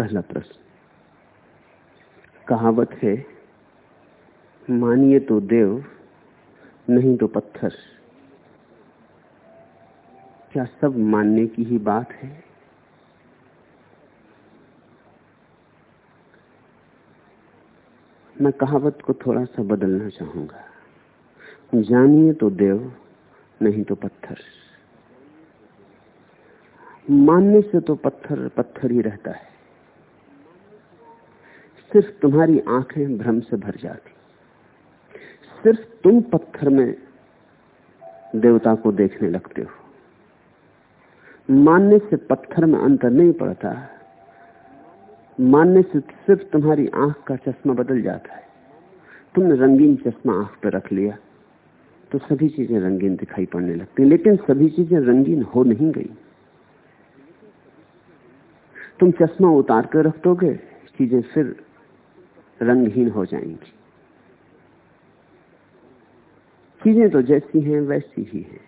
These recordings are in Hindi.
पहला प्रश्न। कहावत है, मानिए तो देव, नहीं तो पत्थर। क्या सब मानने की ही बात है? मैं कहावत को थोड़ा सा बदलना चाहूँगा। जानिए तो देव, नहीं तो पत्थर। मानने से तो पत्थर पत्थर ही रहता है। सिर्फ़ तुम्हारी आँखें भ्रम से भर जाती। सिर्फ़ तुम पत्थर में देवता को देखने लगते हो। मानने से पत्थर में अंतर नहीं पड़ता। मानने से सिर्फ़ तुम्हारी आँख का चश्मा बदल जाता है। तुमने रंगीन चश्मा आँख पर रख लिया तो सभी चीज़ें रंगीन दिखाई पड़ने लगती लेकिन सभी चीज़ें रंगीन हो नहीं गई। तुम चश्मा उतार कर रख दोगे, चीज़ें फिर रंगहीन हो जाएँगी। चीज़ें तो जैसी हैं, वैसी ही हैं।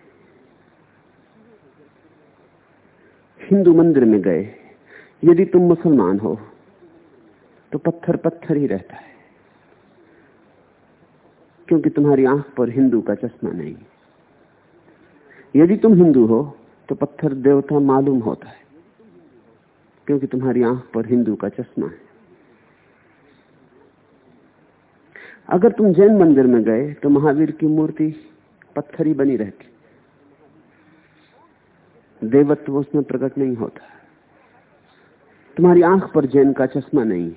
हिंदू मंदिर में गए, यदि तुम मुसलमान हो तो पत्थर पत्थर ही रहता है। क्योंकि तुम्हारी आँख पर हिंदू का चश्मा नहीं। यदि तुम हिंदू हो तो पत्थर देवता मालूम होता है, क्योंकि तुम्हारी आँख पर हिंदू का चश्मा है। अगर तुम जैन मंदिर में गए तो महावीर की मूर्ति पत्थर ही बनी रहती। देवत्व उसमें प्रकट नहीं होता। तुम्हारी आँख पर जैन का चश्मा नहीं।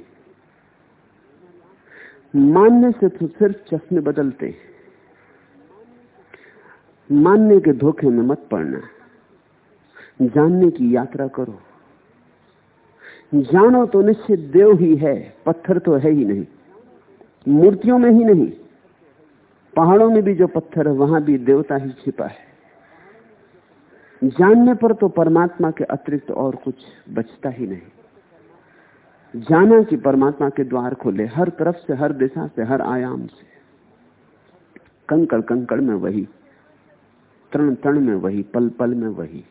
मानने से तो सिर्फ़ चश्मे बदलते मानने के धोखे में मत पड़ना। जानने की यात्रा करो। जानो तो निश्चित देव ही है, पत्थर तो है ही नहीं। मूर्तियों में ही नहीं, पहाड़ों में भी जो पत्थर है, वहाँ भी देवता ही छिपा है। जानने पर तो परमात्मा के अतिरिक्त और कुछ बचता ही नहीं। जाना कि परमात्मा के द्वार खोले, हर तरफ़ से, हर दिशा से, हर आयाम से। कंकड़ कंकड़ में वही तरण तरण में वही पल पल में वही।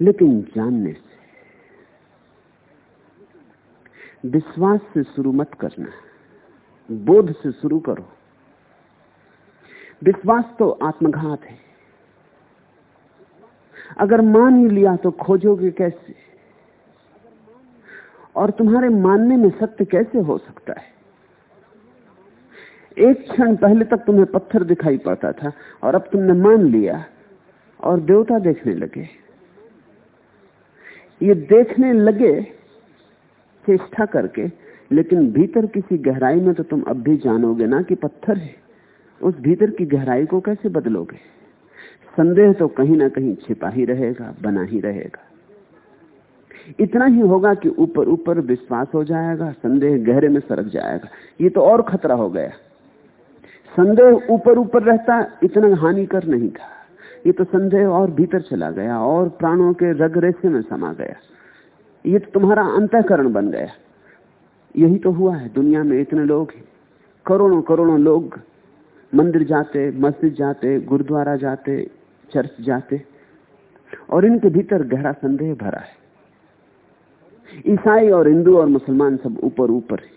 लेकिन जानने से, विश्वास से शुरू मत करना। बोध से शुरू करो। विश्वास तो आत्मघात है। अगर मान ही लिया तो खोजोगे कैसे? और तुम्हारे मानने में सत्य कैसे हो सकता है? एक क्षण पहले तक तुम्हें पत्थर दिखाई पड़ता था और अब तुमने मान लिया और देवता देखने लगे। ये देखने लगे, चेष्टा करके लेकिन भीतर किसी गहराई में तो तुम अब भी जानोगे ना कि पत्थर है। उस भीतर की गहराई को कैसे बदलोगे? संदेह तो कहीं ना कहीं छिपा ही रहेगा, बना ही रहेगा। इतना ही होगा कि ऊपर ऊपर विश्वास हो जाएगा, संदेह गहरे में सरक जाएगा। ये तो और खतरा हो गया। संदेह ऊपर ऊपर रहता, इतना हानिकर नहीं था। ये तो संदेह और भीतर चला गया, और प्राणों के रग रेसे में समा गया। ये तो तुम्हारा अंतकरण बन गया। यही तो हुआ है, दुनिया में इतने लोग हैं। करोड़ों करोड़ों लोग मंदिर जाते, मस्जिद जाते, गुरुद्वारा जाते, चर्च जाते, और इनके भीतर गहरा संदेह भरा है। ईसाई और हिंदू और मुसलमान सब ऊपर ऊपर है,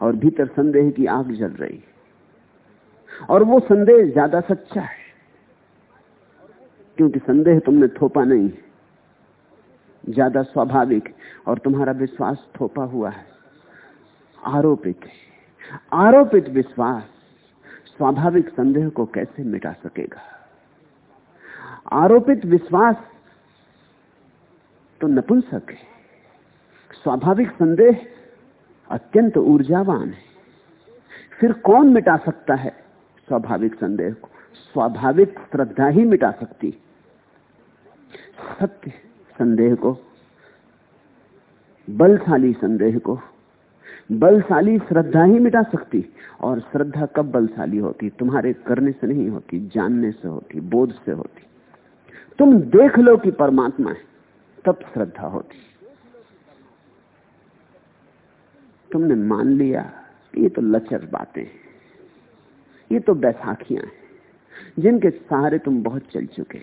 और भीतर संदेह की आग जल रही है। और वो संदेह ज़्यादा सच्चा है, क्योंकि संदेह तुमने थोपा नहीं ज़्यादा स्वाभाविक और तुम्हारा विश्वास थोपा हुआ है। आरोपित है। आरोपित विश्वास स्वाभाविक संदेह को कैसे मिटा सकेगा? आरोपित विश्वास तो नपुंसक है। स्वाभाविक संदेह अत्यंत ऊर्जावान है। फिर कौन मिटा सकता है स्वाभाविक संदेह को? स्वाभाविक श्रद्धा ही मिटा सकती सत्य संदेह को, बलशाली संदेह को बलशाली श्रद्धा ही मिटा सकती, और श्रद्धा कब बलशाली होती? तुम्हारे करने से नहीं होती, जानने से होती, बोध से होती। तुम देख लो कि परमात्मा है, तब श्रद्धा होती। तुमने मान लिया ये तो लचर बातें हैं, ये तो बैसाखियाँ हैं, जिनके सहारे तुम बहुत चल चुके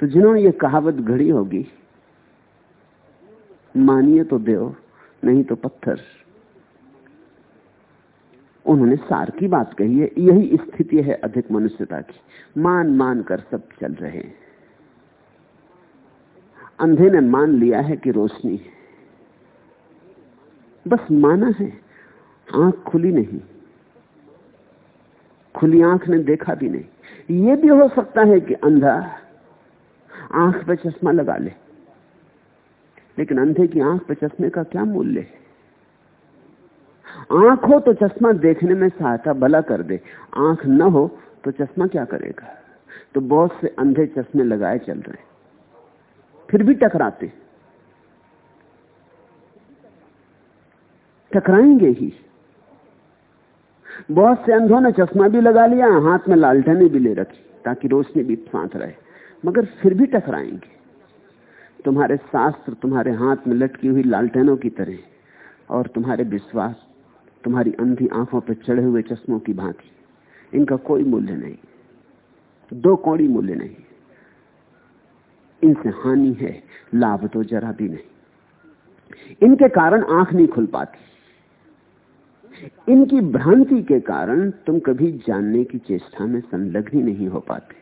तो जिन्होंने ये कहावत घड़ी होगी, मानिए तो देव नहीं तो पत्थर। उन्होंने सार की बात कही है, यही स्थिति है अधिक मनुष्यता की। मान मान कर सब चल रहे हैं। अंधे ने मान लिया है कि रोशनी है। बस माना है, आँख खुली नहीं। खुली आँख ने देखा भी नहीं। ये भी हो सकता है कि अंधा आँख पे चश्मा लगा ले। लेकिन अंधे की आँख पे चश्मे का क्या मूल्य है? आँख हो तो चश्मा देखने में सहायता भला कर दे। आँख न हो तो चश्मा क्या करेगा? तो बहुत से अंधे चश्मे लगाए चल रहे फिर भी टकराते। टकराएँगे ही। बहुत से अंधों ने चश्मा भी लगा लिया, हाथ में लालटेने भी ले रखी, ताकि रोशनी भी साथ रहे। मगर फिर भी टकराएँगे। तुम्हारे शास्त्र तुम्हारे हाथ में लटकी हुई लालटेनों की तरह और तुम्हारे विश्वास तुम्हारी अंधी आँखों पर चढ़े हुए चश्मों की भांति। इनका कोई मूल्य नहीं। दो कौड़ी मूल्य नहीं। इनसे हानि है, लाभ तो जरा भी नहीं। इनके कारण आँख नहीं खुल पाती। इनकी भ्रांति के कारण तुम कभी जानने की चेष्टा में संलग्न ही नहीं हो पाते।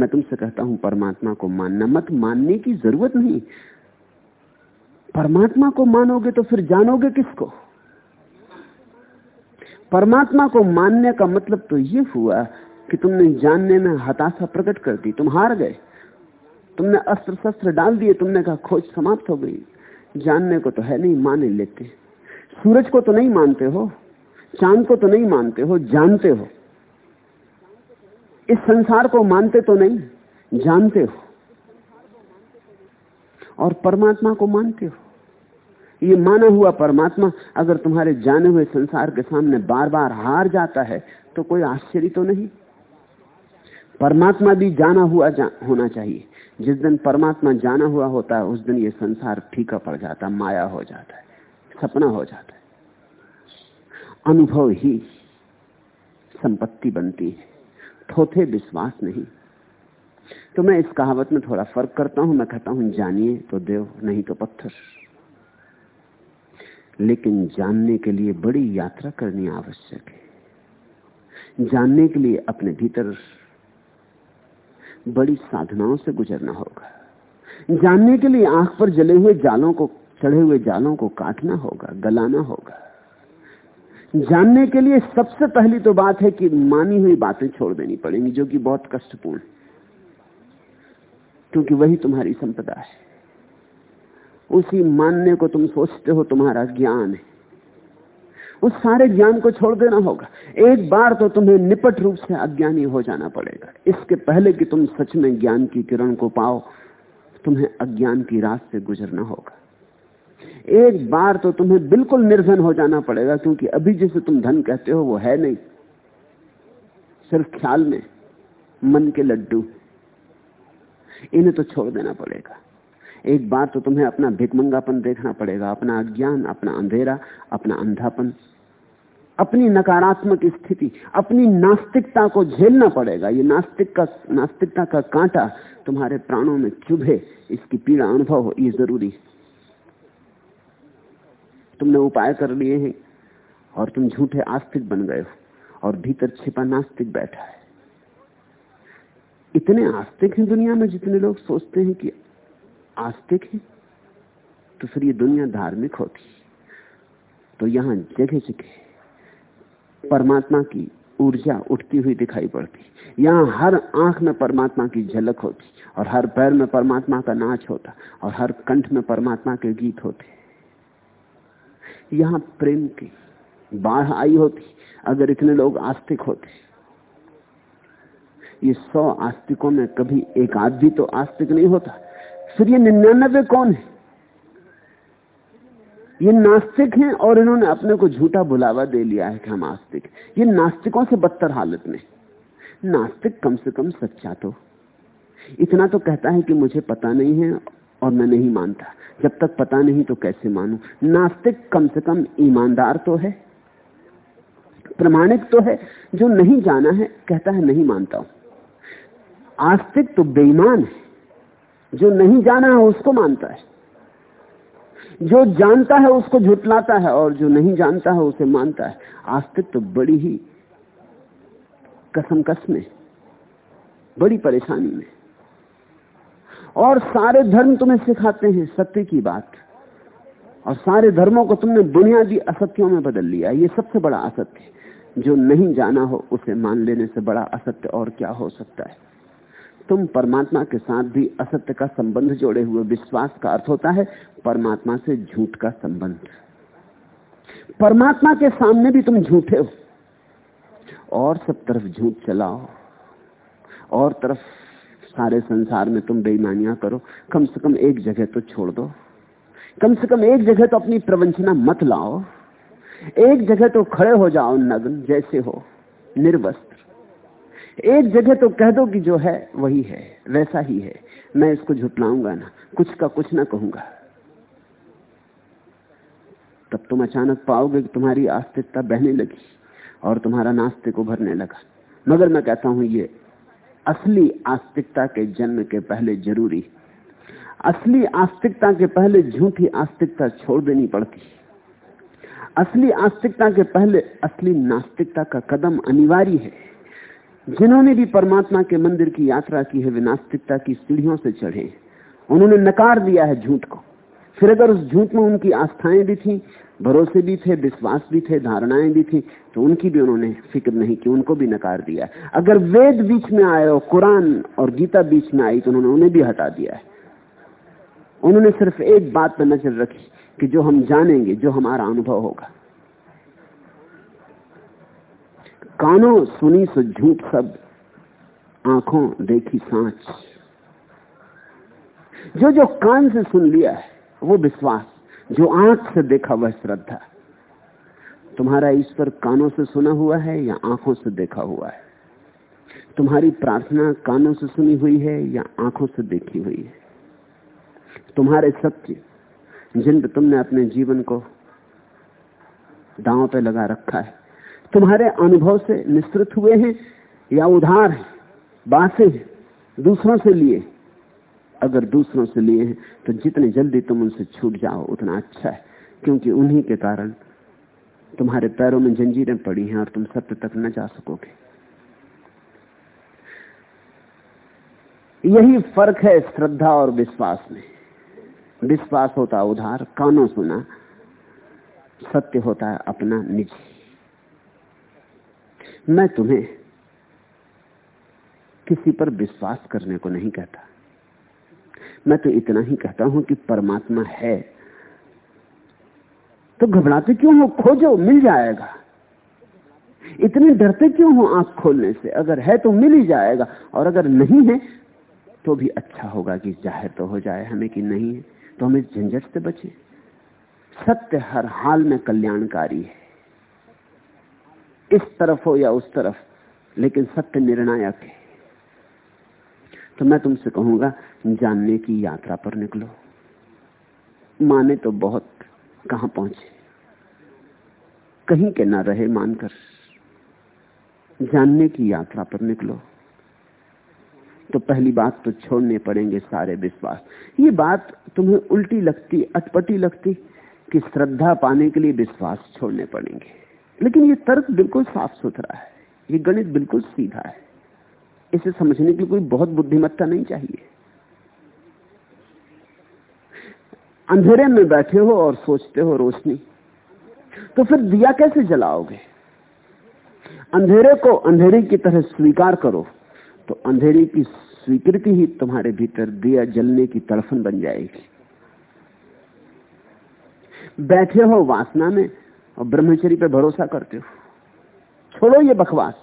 मैं तुमसे कहता हूँ, परमात्मा को मानना मत। मानने की ज़रूरत नहीं। परमात्मा को मानोगे तो फिर जानोगे किसको? परमात्मा को मानने का मतलब तो ये हुआ कि तुमने जानने में हताशा प्रकट कर दी, तुम हार गए। तुमने अस्त्र शस्त्र डाल दिए, तुमने कहा, खोज समाप्त हो गई। जानने को तो है नहीं, मान लेते। सूरज को तो नहीं मानते हो, चाँद को तो नहीं मानते हो, जानते हो। इस संसार को मानते तो नहीं, जानते हो। और परमात्मा को मानते हो। ये माना हुआ परमात्मा अगर तुम्हारे जाने हुए संसार के सामने बार बार हार जाता है तो कोई आश्चर्य तो नहीं? परमात्मा भी जाना हुआ जा, होना चाहिए। जिस दिन परमात्मा जाना हुआ होता है उस दिन ये संसार फीका पड़ जाता माया हो जाता है सपना हो जाता है। अनुभव ही संपत्ति बनती है थोथे विश्वास नहीं। तो मैं इस कहावत में थोड़ा फ़र्क करता हूँ मैं कहता हूँ जानिए तो देव नहीं तो पत्थर। लेकिन जानने के लिए बड़ी यात्रा करनी आवश्यक है। जानने के लिए अपने भीतर बड़ी साधनाओं से गुजरना होगा। जानने के लिए आँख पर जले हुए जालों को, चढ़े हुए जालों को काटना होगा, गलाना होगा। जानने के लिए सबसे पहली तो बात है कि मानी हुई बातें छोड़ देनी पड़ेंगी, जो कि बहुत कष्टपूर्ण क्योंकि वही तुम्हारी संपदा है। उसी मानने को तुम सोचते हो, तुम्हारा ज्ञान है। उस सारे ज्ञान को छोड़ देना होगा। एक बार तो तुम्हें निपट रूप से अज्ञानी हो जाना पड़ेगा। इसके पहले कि तुम सच में ज्ञान की किरण को पाओ, तुम्हें अज्ञान की रात से गुजरना होगा। एक बार तो तुम्हें बिल्कुल निर्धन हो जाना पड़ेगा, क्योंकि अभी जिसे तुम धन कहते हो, वो है नहीं। सिर्फ़ ख्याल में, मन के लड्डू। इन्हें तो छोड़ देना पड़ेगा। एक बार तो तुम्हें अपना भिकमंगापन देखना पड़ेगा, अपना अज्ञान, अपना अंधेरा, अपना अंधापन। अपनी नकारात्मक स्थिति, अपनी नास्तिकता को झेलना पड़ेगा। ये नास्तिक का, नास्तिकता का कांटा तुम्हारे प्राणों में चुभे, इसकी पीड़ा अनुभव हो, ये ज़रूरी तुमने उपाय कर लिए हैं और तुम झूठे आस्तिक बन गए हो और भीतर छिपा नास्तिक बैठा है। इतने आस्तिक हैं दुनिया में जितने लोग सोचते हैं कि आस्तिक है तो फिर ये दुनिया धार्मिक होती तो यहाँ जगह जगह परमात्मा की ऊर्जा उठती हुई दिखाई पड़ती यहाँ हर आँख में परमात्मा की झलक होती और हर पैर में परमात्मा का नाच होता और हर कंठ में परमात्मा के गीत होते यहाँ प्रेम की बाढ़ आई होती अगर इतने लोग आस्तिक होते ये सौ आस्तिकों में कभी एक आध भी तो आस्तिक नहीं होता। फिर ये निन्यानबे कौन है? ये नास्तिक हैं और इन्होंने अपने को झूठा बुलावा दे लिया है कि हम आस्तिक ये नास्तिकों से बदतर हालत में। नास्तिक कम से कम सच्चा तो। इतना तो कहता है कि मुझे पता नहीं है और मैं नहीं मानता। जब तक पता नहीं तो कैसे मानू? नास्तिक कम से कम ईमानदार तो है। प्रमाणिक तो है। जो नहीं जाना है, कहता है, नहीं मानता हूँ। आस्तिक तो बेईमान है। जो नहीं जाना है उसको मानता है। जो जानता है उसको झुटलाता है और जो नहीं जानता है उसे मानता है। आस्तिक तो बड़ी ही कसमकस में, बड़ी परेशानी में। और सारे धर्म तुम्हें सिखाते हैं सत्य की बात। और सारे धर्मों को तुमने बुनियादी असत्यों में बदल लिया ये सबसे बड़ा असत्य जो नहीं जाना हो उसे मान लेने से बड़ा असत्य और क्या हो सकता है? तुम परमात्मा के साथ भी असत्य का संबंध जोड़े हुए विश्वास का अर्थ होता है परमात्मा से झूठ का संबंध। परमात्मा के सामने भी तुम झूठे हो। और सब तरफ़ झूठ चलाओ। और तरफ़ सारे संसार में तुम बेईमानियाँ करो। कम से कम एक जगह तो छोड़ दो। कम से कम एक जगह तो अपनी प्रवंचना मत लाओ। एक जगह तो खड़े हो जाओ नग्न जैसे हो निर्वस्त्र एक जगह तो कह दो कि जो है, वही है, वैसा ही है। मैं इसको झुटलाऊँगा ना, कुछ का कुछ ना कहूँगा। तब तुम अचानक पाओगे कि तुम्हारी आस्तिकता बहने लगी और तुम्हारा नास्तिक उभरने लगा। मगर मैं कहता हूँ, ये असली आस्तिकता के जन्म के पहले ज़रूरी, असली आस्तिकता के पहले झूठी आस्तिकता छोड़ देनी पड़ती। असली आस्तिकता के पहले असली नास्तिकता का कदम अनिवार्य है। जिन्होंने भी परमात्मा के मंदिर की यात्रा की है, विनास्तिकता की सीढ़ियों से चढ़े उन्होंने नकार दिया है झूठ को। फिर अगर उस झूठ में उनकी आस्थाएँ भी थी, भरोसे भी थे, विश्वास भी थे, धारणाएँ भी थी तो उनकी भी उन्होंने फ़िक्र नहीं की, उनको भी नकार दिया अगर वेद बीच में आए और कुरान और गीता बीच में आई तो उन्होंने उन्हें भी हटा दिया है। उन्होंने सिर्फ़ एक बात पर नज़र रखी कि जो हम जानेंगे, जो हमारा अनुभव होगा। कानों सुनी सो झूठ सब, आँखों देखी सांच जो जो कान से सुन लिया है, वो विश्वास, जो आँख से देखा वह श्रद्धा। तुम्हारा ईश्वर कानों से सुना हुआ है या आँखों से देखा हुआ है? तुम्हारी प्रार्थना कानों से सुनी हुई है या आँखों से देखी हुई है? तुम्हारे सत्य, जिन तुमने अपने जीवन को दांव पे लगा रखा है तुम्हारे अनुभव से निस्तृत हुए हैं या उधार है, बासे हैं, दूसरों से लिए। अगर दूसरों से लिए हैं तो जितने जल्दी तुम उनसे छूट जाओ, उतना अच्छा है, क्योंकि उन्हीं के कारण तुम्हारे पैरों में जंजीरें पड़ी हैं और तुम सत्य तक न जा सकोगे। यही फ़र्क है श्रद्धा और विश्वास में। विश्वास होता उधार, कानों सुना, सत्य होता है अपना निजी। मैं तुम्हें किसी पर विश्वास करने को नहीं कहता। मैं तो इतना ही कहता हूँ कि परमात्मा है। तो घबराते क्यों हो? खोजो, मिल जाएगा। इतने डरते क्यों हो आँख खोलने से? अगर है तो मिल ही जाएगा। और अगर नहीं है तो भी अच्छा होगा कि ज़ाहिर तो हो जाए हमें कि नहीं है। तो हम इस झंझट से बचे। सत्य हर हाल में कल्याणकारी है। इस तरफ़ हो या उस तरफ़, लेकिन सत्य निर्णायक है। तो मैं तुमसे कहूँगा, जानने की यात्रा पर निकलो। माने तो बहुत कहाँ पहुँचे। कहीं के ना रहे मानकर। जानने की यात्रा पर निकलो। तो पहली बात तो छोड़ने पड़ेंगे सारे विश्वास। ये बात तुम्हें उल्टी लगती, अटपटी लगती कि श्रद्धा पाने के लिए विश्वास छोड़ने पड़ेंगे। लेकिन ये तर्क बिल्कुल साफ़ सुथरा है। ये गणित बिल्कुल सीधा है। इसे समझने की कोई बहुत बुद्धिमत्ता नहीं चाहिए। अंधेरे में बैठे हो और सोचते हो रोशनी तो फिर दिया कैसे जलाओगे? अंधेरे को अंधेरे की तरह स्वीकार करो तो अंधेरे की स्वीकृति ही तुम्हारे भीतर दिया जलने की तड़फन बन जाएगी। बैठे हो वासना में और ब्रह्मचरी पे भरोसा करते हो। छोड़ो ये बकवास।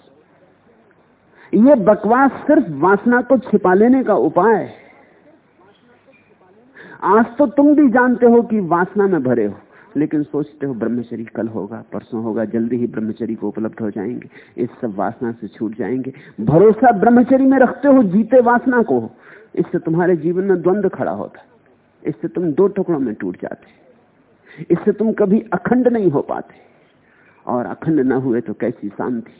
ये बकवास सिर्फ़ वासना को छिपा लेने का उपाय है। आज तो तुम भी जानते हो कि वासना में भरे हो, लेकिन सोचते हो ब्रह्मचरी कल होगा, परसों होगा, जल्दी ही ब्रह्मचरी को उपलब्ध हो जाएँगे, इस सब वासना से छूट जाएँगे। भरोसा ब्रह्मचरी में रखते हो, जीते वासना को। इससे तुम्हारे जीवन में द्वंद्व खड़ा होता इससे तुम दो टुकड़ों में टूट जाते इससे तुम कभी अखंड नहीं हो पाते। और अखंड ना हुए तो कैसी शांति?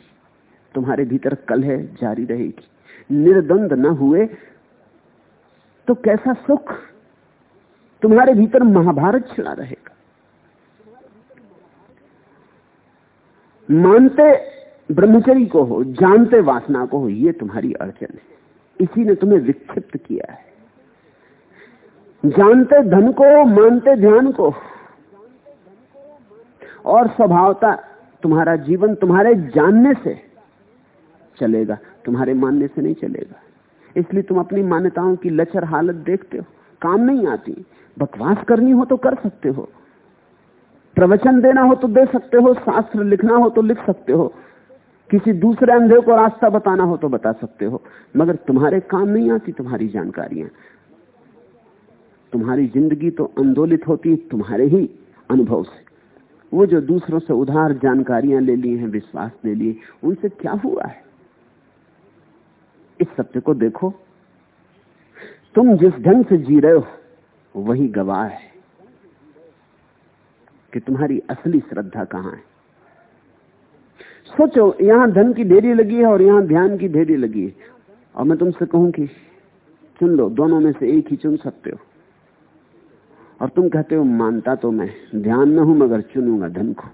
तुम्हारे भीतर कल है जारी रहेगी। निर्द्वंद न हुए तो कैसा सुख? तुम्हारे भीतर महाभारत छिड़ा रहेगा। मानते ब्रह्मचरी को हो, जानते वासना को हो, ये तुम्हारी अड़चन है। इसी ने तुम्हें विक्षिप्त किया है। जानते धन को मानते ध्यान को और स्वभावता तुम्हारा जीवन तुम्हारे जानने से चलेगा, तुम्हारे मानने से नहीं चलेगा। इसलिए तुम अपनी मान्यताओं की लचर हालत देखते हो, काम नहीं आती। बकवास करनी हो तो कर सकते हो। प्रवचन देना हो तो दे सकते हो, शास्त्र लिखना हो तो लिख सकते हो। किसी दूसरे अंधे को रास्ता बताना हो तो बता सकते हो। मगर तुम्हारे काम नहीं आती, तुम्हारी जानकारियाँ। तुम्हारी ज़िंदगी तो आंदोलित होती, तुम्हारे ही अनुभव से। वो जो दूसरों से उधार जानकारियाँ ले ली हैं, विश्वास ले लिए, उनसे क्या हुआ है? इस सत्य को देखो। तुम जिस ढंग से जी रहे हो, वही गवाह है कि तुम्हारी असली श्रद्धा कहाँ है। सोचो, यहाँ धन की ढेरी लगी है और यहाँ ध्यान की ढेरी लगी है। और मैं तुमसे कहूँ कि चुन लो, दोनों में से एक ही चुन सकते हो। और तुम कहते हो, मानता तो मैं, ध्यान में हूँ मगर चुनूँगा धन को।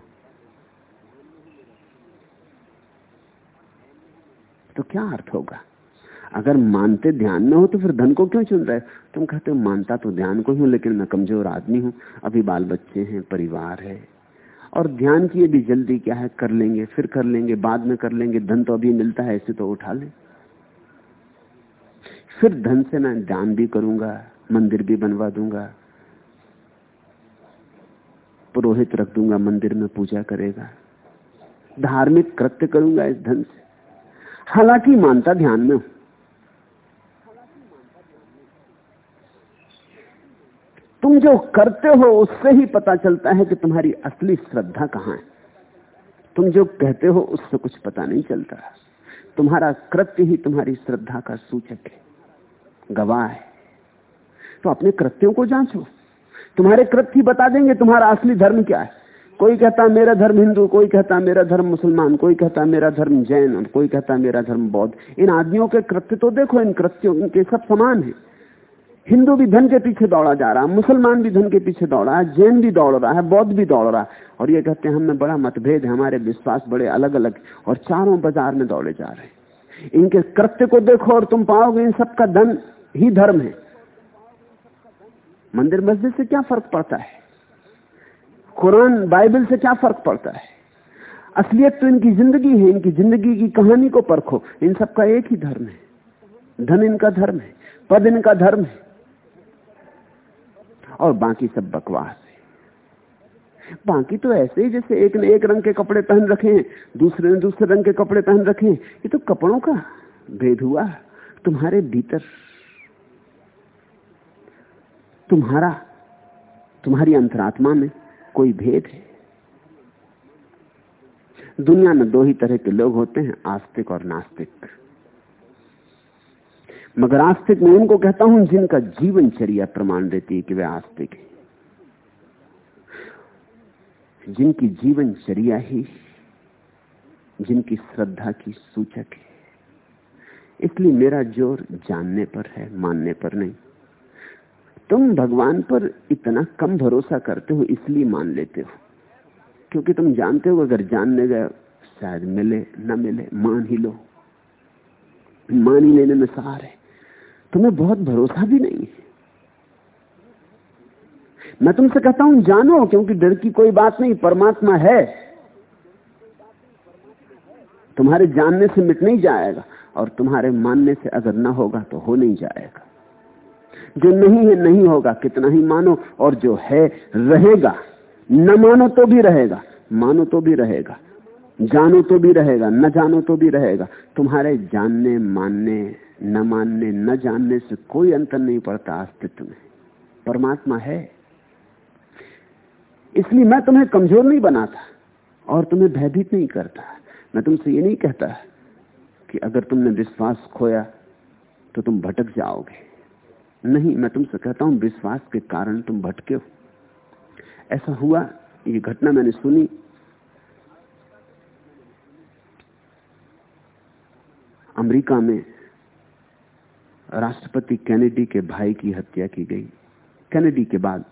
तो क्या अर्थ होगा? अगर मानते ध्यान में हो तो फिर धन को क्यों चुन रहे तुम कहते हो, मानता तो ध्यान को ही हूँ, लेकिन मैं कमज़ोर आदमी हूँ, अभी बाल बच्चे हैं, परिवार है। और ध्यान की भी जल्दी क्या है, कर लेंगे, फिर कर लेंगे, बाद में कर लेंगे, धन तो अभी मिलता है ऐसे तो उठा ले। फिर धन से मैं ध्यान भी करूँगा, मंदिर भी बनवा दूँगा पुरोहित रख दूँगा, मंदिर में पूजा करेगा। धार्मिक कृत्य करूँगा इस धन से। हालाँकि मानता ध्यान में हूँ। तुम जो करते हो, उससे ही पता चलता है कि तुम्हारी असली श्रद्धा कहाँ है। तुम जो कहते हो, उससे कुछ पता नहीं चलता। तुम्हारा कृत्य ही तुम्हारी श्रद्धा का सूचक है, गवाह है। तो अपने कृत्यों को जांचो। तुम्हारे कृत्य बता देंगे, तुम्हारा असली धर्म क्या है? कोई कहता, मेरा धर्म हिंदू, कोई कहता, मेरा धर्म मुसलमान, कोई कहता, मेरा धर्म जैन कोई कहता, मेरा धर्म बौद्ध। इन आदमियों के कृत्य तो देखो, इन कृत्यों के सब समान है। हिंदू भी धन के पीछे दौड़ा जा रहा है मुसलमान भी धन के पीछे दौड़ा है जैन भी दौड़ रहा है, बौद्ध भी दौड़ रहा है। और ये कहते हैं, हमें बड़ा मतभेद है, हमारे विश्वास बड़े अलग अलग और चारों बाज़ार में दौड़े जा रहे हैं। इनके कृत्य को देखो और तुम पाओगे, इन सबका धन ही धर्म है। मंदिर मस्जिद से क्या फ़र्क पड़ता है? कुरान, बाइबल से क्या फ़र्क पड़ता है? असलियत तो इनकी ज़िंदगी है, इनकी ज़िंदगी की कहानी को परखो। इन सबका एक ही धर्म है। धन इनका धर्म है, पद इनका धर्म है। और बाकी सब बकवास है। बाकी तो ऐसे ही जैसे एक ने एक रंग के कपड़े पहन रखे हैं, दूसरे ने दूसरे रंग के कपड़े पहन रखे हैं। ये तो कपड़ों का भेद हुआ, तुम्हारे भीतर। तुम्हारा, तुम्हारी अंतरात्मा में कोई भेद है? दुनिया में दो ही तरह के लोग होते हैं, आस्तिक और नास्तिक। मगर आस्तिक मैं उनको कहता हूँ, जिनका जीवनचर्या प्रमाण देती है कि वे आस्तिक है। जिनकी जीवनचर्या ही, जिनकी श्रद्धा की सूचक है। इसलिए मेरा ज़ोर जानने पर है, मानने पर नहीं। तुम भगवान पर इतना कम भरोसा करते हो, इसलिए मान लेते हो। क्योंकि तुम जानते हो, अगर जानने गए, शायद मिले, न मिले, मान ही लो। मान ही लेने में सहार है। तुम्हें बहुत भरोसा भी नहीं है। मैं तुमसे कहता हूँ, जानो, क्योंकि डर की कोई बात नहीं, परमात्मा है। तुम्हारे जानने से मिट नहीं जाएगा, और तुम्हारे मानने से अगर ना होगा तो हो नहीं जाएगा। जो नहीं है, नहीं होगा। कितना ही मानो और जो है, रहेगा। न मानो तो भी रहेगा, मानो तो भी रहेगा, जानो तो भी रहेगा, न जानो तो भी रहेगा। तुम्हारे जानने, मानने, न मानने, न जानने से कोई अंतर नहीं पड़ता अस्तित्व में। परमात्मा है। इसलिए मैं तुम्हें कमज़ोर नहीं बनाता और तुम्हें भयभीत नहीं करता। मैं तुमसे ये नहीं कहता कि अगर तुमने विश्वास खोया तो तुम भटक जाओगे। नहीं, मैं तुमसे कहता हूँ, विश्वास के कारण तुम भटके हो। ऐसा हुआ, ये घटना मैंने सुनी। अमेरिका में राष्ट्रपति कैनेडी के भाई की हत्या की गई। कैनेडी के बाद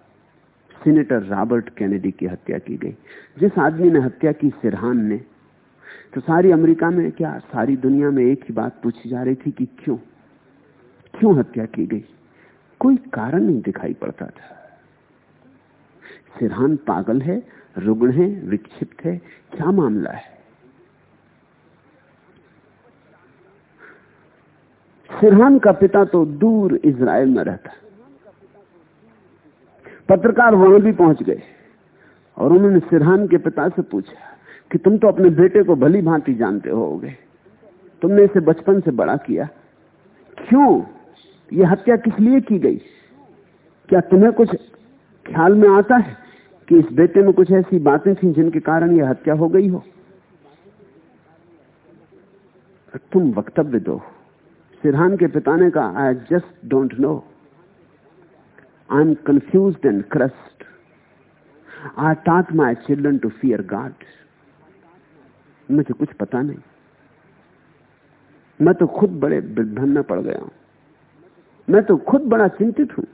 सीनेटर रॉबर्ट कैनेडी की हत्या की गई। जिस आदमी ने हत्या की, सिरहान ने तो सारी अमेरिका में क्या, सारी दुनिया में एक ही बात पूछी जा रही थी कि क्यों? क्यों हत्या की गई? कोई कारण नहीं दिखाई पड़ता था। सिरहान पागल है, रुग्ण है, विक्षिप्त है, क्या मामला है? सिरहान का पिता तो दूर इज़राइल में रहता। पत्रकार वहाँ भी पहुँच गए और उन्होंने सिरहान के पिता से पूछा कि तुम तो अपने बेटे को भली भांति जानते होगे। तुमने इसे बचपन से बड़ा किया। क्यों? यह हत्या किस लिए की गई? क्या तुम्हें कुछ ख्याल में आता है कि इस बेटे में कुछ ऐसी बातें थी जिनके कारण यह हत्या हो गई हो? तुम वक्तव्य दो। सिरहान के पिता ने कहा I just don't know I am confuse and crushed I taught my children to fear गाड मुझे कुछ पता नहीं। मैं तो खुद बड़े विभ्रम पड़ गया हूँ। मैं तो खुद बड़ा चिंतित हूँ।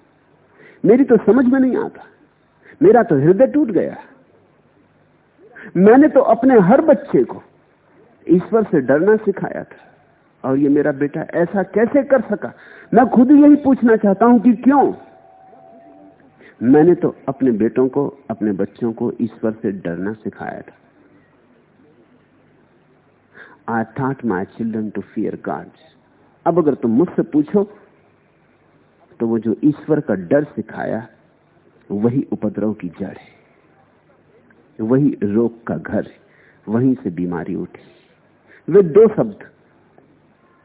मेरी तो समझ में नहीं आता। मेरा तो हृदय टूट गया। मैंने तो अपने हर बच्चे को ईश्वर से डरना सिखाया था। और ये मेरा बेटा ऐसा कैसे कर सका? मैं खुद यही पूछना चाहता हूँ कि क्यों? मैंने तो अपने बेटों को, अपने बच्चों को ईश्वर से डरना सिखाया था। I thought my children to fear God अब अगर तुम मुझसे पूछो तो वो जो ईश्वर का डर सिखाया, वही उपद्रव की जड़ है। वही रोग का घर है। वहीं से बीमारी उठी। वे दो शब्द,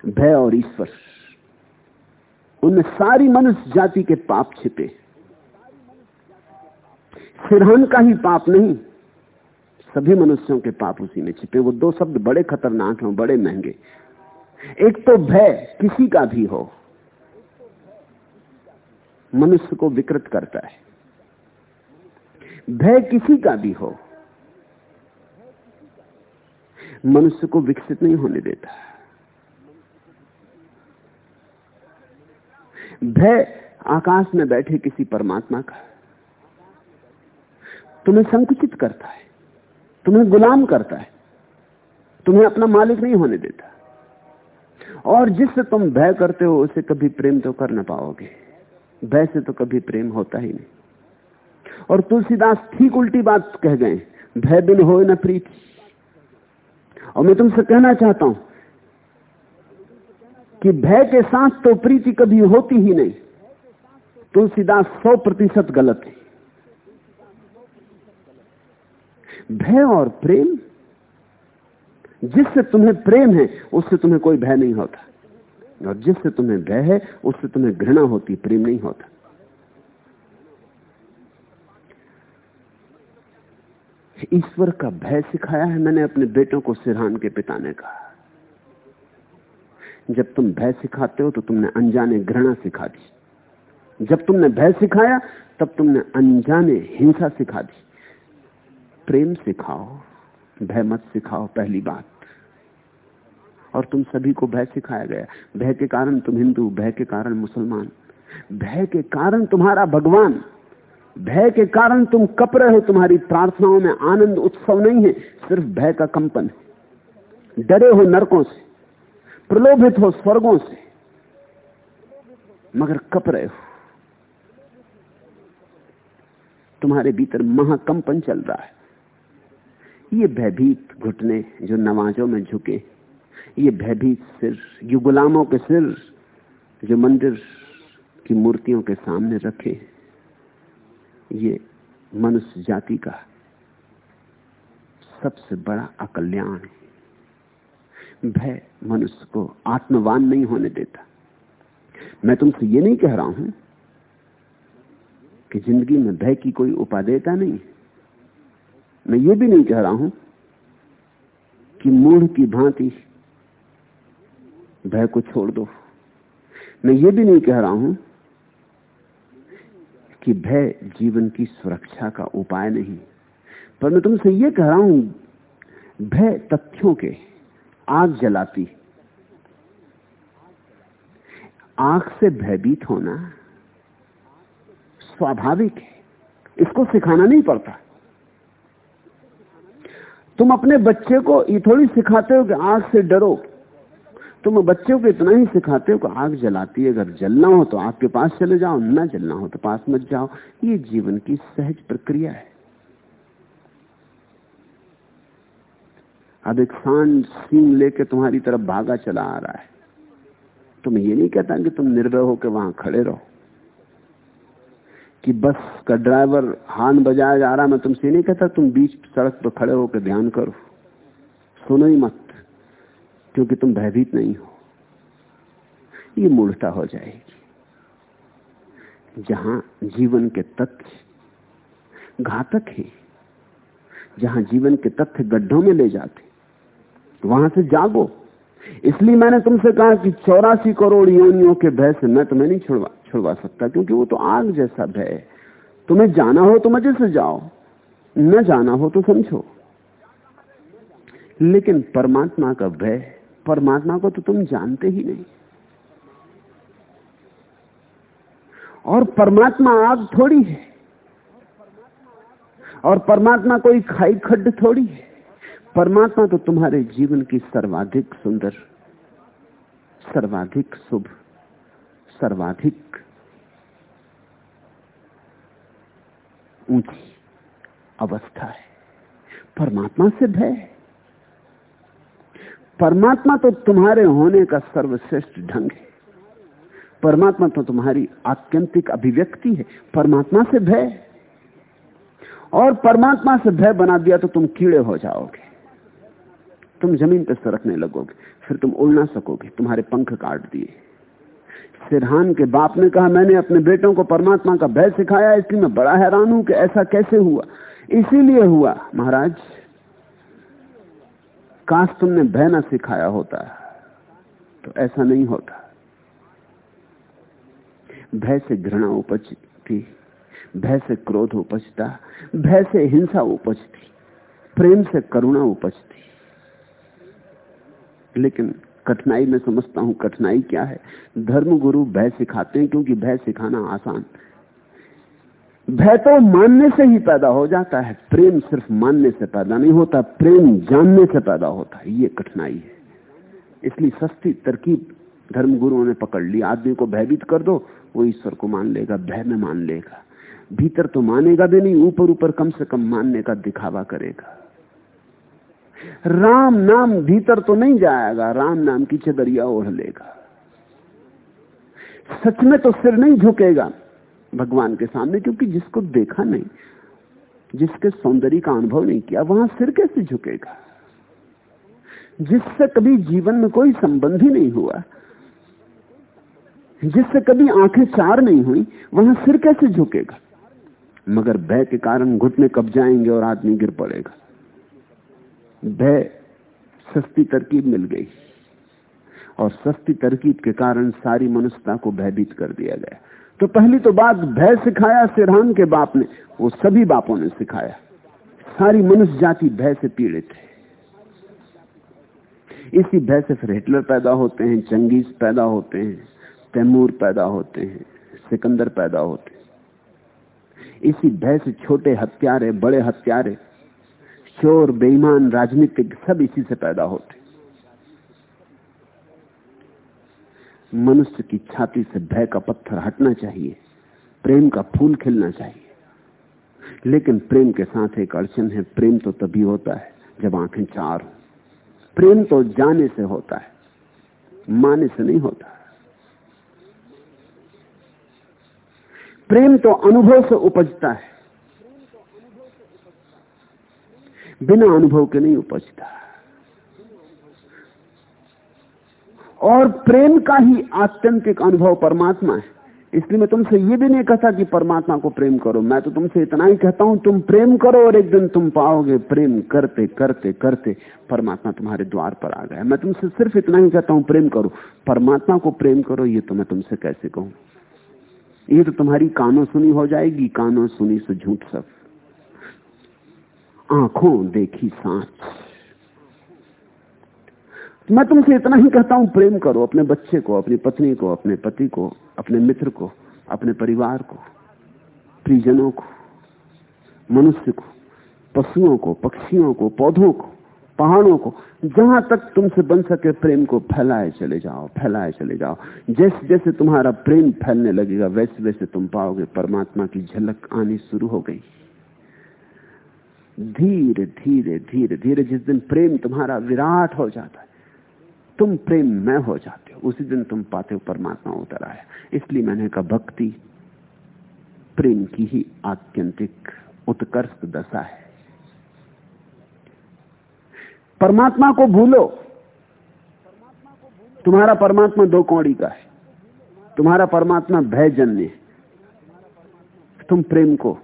भय और ईश्वर। उनमें सारी मनुष्य जाति के पाप छिपे। सिरहन का ही पाप नहीं, सभी मनुष्यों के पाप उसी में छिपे। वो दो शब्द बड़े खतरनाक हैं बड़े महँगे। एक तो भय किसी का भी हो मनुष्य को विकृत करता है। भय किसी का भी हो, मनुष्य को विकसित नहीं होने देता। भय आकाश में बैठे किसी परमात्मा का तुम्हें संकुचित करता है, तुम्हें गुलाम करता है, तुम्हें अपना मालिक नहीं होने देता। और जिससे तुम भय करते हो, उसे कभी प्रेम तो कर ना पाओगे। भय से तो कभी प्रेम होता ही नहीं। और तुलसीदास ठीक उल्टी बात कह गए, भय बिन हो न प्रीति। और मैं तुमसे कहना चाहता हूँ कि भय के साथ तो प्रीति कभी होती ही नहीं। तुलसीदास सौ प्रतिशत गलत है। भय और प्रेम, जिससे तुम्हें प्रेम है, उससे तुम्हें कोई भय नहीं होता। और जिससे तुम्हें भय है, उससे तुम्हें घृणा होती, प्रेम नहीं होता। ईश्वर का भय सिखाया है मैंने अपने बेटों को सिरहान के पिता ने कहा जब तुम भय सिखाते हो तो तुमने अनजाने घृणा सिखा दी। जब तुमने भय सिखाया, तब तुमने अनजाने हिंसा सिखा दी। प्रेम सिखाओ, भय मत सिखाओ, पहली बात। और तुम सभी को भय सिखाया गया। भय के कारण तुम हिंदू, भय के कारण मुसलमान। भय के कारण तुम्हारा भगवान। भय के कारण तुम कप रहे हो, तुम्हारी प्रार्थनाओं में आनंद उत्सव नहीं है, सिर्फ़ भय का कंपन है। डरे हो नरकों से, प्रलोभित हो स्वर्गों से, मगर कप रहे हो। तुम्हारे भीतर महाकंपन चल रहा है। ये भयभीत घुटने जो नमाजों में झुके ये भयभीत सिर, ये गुलामों के सिर जो मंदिर की मूर्तियों के सामने रखे ये मनुष्य जाति का सबसे बड़ा अकल्याण है। भय मनुष्य को आत्मवान नहीं होने देता। मैं तुमसे ये नहीं कह रहा हूँ कि ज़िंदगी में भय की कोई उपादेयता नहीं मैं ये भी नहीं कह रहा हूँ कि मूढ़ की भांति भय को छोड़ दो। मैं ये भी नहीं कह रहा हूँ कि भय जीवन की सुरक्षा का उपाय नहीं, पर मैं तुमसे ये कह रहा हूँ, भय तथ्यों के आग जलाती। आँख से भयभीत होना स्वाभाविक है, इसको सिखाना नहीं पड़ता। तुम अपने बच्चे को ये थोड़ी सिखाते हो कि आग से डरो। तुम बच्चों को इतना ही सिखाते हो कि आग जलाती है, अगर जलना हो तो आग के पास चले जाओ, ना जलना हो तो पास मत जाओ। ये जीवन की सहज प्रक्रिया है। अब एक सांड सींग लेके तुम्हारी तरफ़ भागा चला आ रहा है। तुम ये नहीं कहता कि तुम निर्भय होकर वहाँ खड़े रहो कि बस का ड्राइवर हान बजाया जा रहा मैं तुमसे नहीं कहता तुम बीच सड़क पर खड़े होकर ध्यान करो। सुनो ही मत। क्योंकि तुम भयभीत नहीं हो। ये मूर्ता हो जाएगी। जहाँ जीवन के तथ्य घातक है, जहाँ जीवन के तथ्य गड्ढों में ले जाते वहाँ से जागो। इसलिए मैंने तुमसे कहा कि चौरासी करोड़ योनियों के भय से मैं तुम्हें नहीं छुड़वा छुड़वा सकता, क्योंकि वो तो आग जैसा भय है। तुम्हें जाना हो तो मज़े से जाओ, न जाना हो तो समझो। लेकिन परमात्मा का भय परमात्मा को तो तुम जानते ही नहीं। और परमात्मा आग थोड़ी है। और परमात्मा कोई खाई खड्ड थोड़ी है। परमात्मा तो तुम्हारे जीवन की सर्वाधिक सुंदर, सर्वाधिक शुभ, सर्वाधिक ऊँची अवस्था है। परमात्मा से भय परमात्मा तो तुम्हारे होने का सर्वश्रेष्ठ ढंग है। परमात्मा तो तुम्हारी आत्यंतिक अभिव्यक्ति है। परमात्मा से भय। और परमात्मा से भय बना दिया तो तुम कीड़े हो जाओगे। तुम ज़मीन पर सरकने लगोगे। फिर तुम उड़ ना सकोगे। तुम्हारे पंख काट दिए। सिरहान के बाप ने कहा, मैंने अपने बेटों को परमात्मा का भय सिखाया, इसलिए मैं बड़ा हैरान हूँ कि ऐसा कैसे हुआ? इसीलिए हुआ, महाराज काश तुमने भय ना सिखाया होता तो ऐसा नहीं होता। भय से घृणा उपजती, भय से क्रोध उपजता, भय से हिंसा उपजती, प्रेम से करुणा उपजती। लेकिन कठिनाई में समझता हूँ, कठिनाई क्या है? धर्म गुरु भय सिखाते हैं, क्योंकि भय सिखाना आसान भय तो मानने से ही पैदा हो जाता है। प्रेम सिर्फ़ मानने से पैदा नहीं होता, प्रेम जानने से पैदा होता है। ये कठिनाई है। इसलिए सस्ती तरकीब धर्म गुरुओं ने पकड़ ली। आदमी को भयभीत कर दो, वो ईश्वर को मान लेगा, भय में मान लेगा। भीतर तो मानेगा भी नहीं, ऊपर ऊपर कम से कम मानने का दिखावा करेगा। राम नाम भीतर तो नहीं जाएगा, राम नाम की चदरिया ओढ़ लेगा। सच में तो सिर नहीं झुकेगा। भगवान के सामने, क्योंकि जिसको देखा नहीं, जिसके सौंदर्य का अनुभव नहीं किया, वहाँ सिर कैसे झुकेगा? जिससे कभी जीवन में कोई संबंध ही नहीं हुआ, जिससे कभी आँखें चार नहीं हुई, वहाँ सिर कैसे झुकेगा? मगर भय के कारण घुटने कब जाएँगे और आदमी गिर पड़ेगा। भय सस्ती तरकीब मिल गई, और सस्ती तरकीब के कारण सारी मनुष्यता को भयभीत कर दिया गया। तो पहली तो बात भय सिखाया सिरहान के बाप ने, वो सभी बापों ने सिखाया। सारी मनुष्य जाति भय से पीड़ित है। इसी भय से फिर हिटलर पैदा होते हैं, चंगेज पैदा होते हैं, तैमूर पैदा होते हैं, सिकंदर पैदा होते हैं। इसी भय से छोटे हत्यारे, बड़े हत्यारे, चोर, बेईमान, राजनीतिक सब इसी से पैदा होते मनुष्य की छाती से भय का पत्थर हटना चाहिए, प्रेम का फूल खिलना चाहिए। लेकिन प्रेम के साथ एक अड़चन है, प्रेम तो तभी होता है जब आँखें चार हो। प्रेम तो जाने से होता है, माने से नहीं होता। प्रेम तो अनुभव से उपजता है, बिना अनुभव के नहीं उपजता। और प्रेम का ही आत्यंतिक अनुभव परमात्मा है। इसलिए मैं तुमसे ये भी नहीं कहता कि परमात्मा को प्रेम करो। मैं तो तुमसे इतना ही कहता हूँ, तुम प्रेम करो और एक दिन तुम पाओगे प्रेम करते करते करते परमात्मा तुम्हारे द्वार पर आ गया। मैं तुमसे सिर्फ़ इतना ही कहता हूँ, प्रेम करो। परमात्मा को प्रेम करो, ये तो मैं तुमसे कैसे कहूँ? ये तो तुम्हारी कानों सुनी हो जाएगी, कानों सुनी से झूठ सब। आँखों देखी मैं तुमसे इतना ही कहता हूँ, प्रेम करो अपने बच्चे को, अपनी पत्नी को, अपने पति को, अपने मित्र को, अपने परिवार को परिजनों को, मनुष्य को, पशुओं को, पक्षियों को, पौधों को, पहाड़ों को, जहाँ तक तुमसे बन सके प्रेम को फैलाए चले जाओ, फैलाए चले जाओ। जैसे जैसे तुम्हारा प्रेम फैलने लगेगा, वैसे वैसे तुम पाओगे, परमात्मा की झलक आनी शुरू हो गई। धीरे धीरे धीरे धीरे जिस दिन प्रेम तुम्हारा विराट हो जाता है। तुम प्रेम में हो जाते हो। उसी दिन तुम पाते हो परमात्मा उतर आया। इसलिए मैंने कहा, भक्ति प्रेम की ही आत्यंतिक उत्कर्ष दशा है। परमात्मा को भूलो। तुम्हारा परमात्मा दो कौड़ी का है। तुम्हारा परमात्मा भयजन्य तुम प्रेम को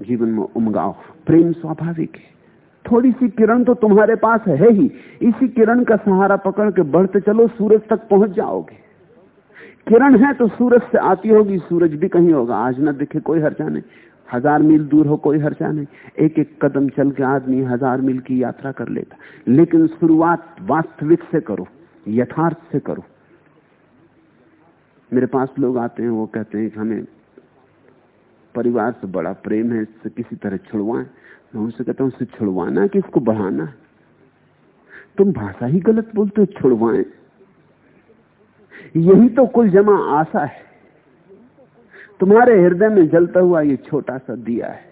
जीवन में उमगाओ। प्रेम स्वाभाविक है। थोड़ी सी किरण तो तुम्हारे पास है ही। इसी किरण का सहारा पकड़ के बढ़ते चलो, सूरज तक पहुँच जाओगे। किरण है तो सूरज से आती होगी, सूरज भी कहीं होगा। आज ना दिखे कोई हर्चा नहीं। हज़ार मील दूर हो कोई हर्चा नहीं। एक एक कदम चल के आदमी हज़ार मील की यात्रा कर लेता। लेकिन शुरुआत वास्तविक से करो, यथार्थ से करो। मेरे पास लोग आते हैं, वो कहते हैं हमें परिवार से बड़ा प्रेम है, इससे किसी तरह छुड़वाएँ। मैं उनसे कहता हूँ, उसे छुड़वाना कि इसको बढ़ाना? तुम भाषा ही गलत बोलते हो, छुड़वाएँ। यही तो कुल जमा आशा है। तुम्हारे हृदय में जलता हुआ ये छोटा सा दिया है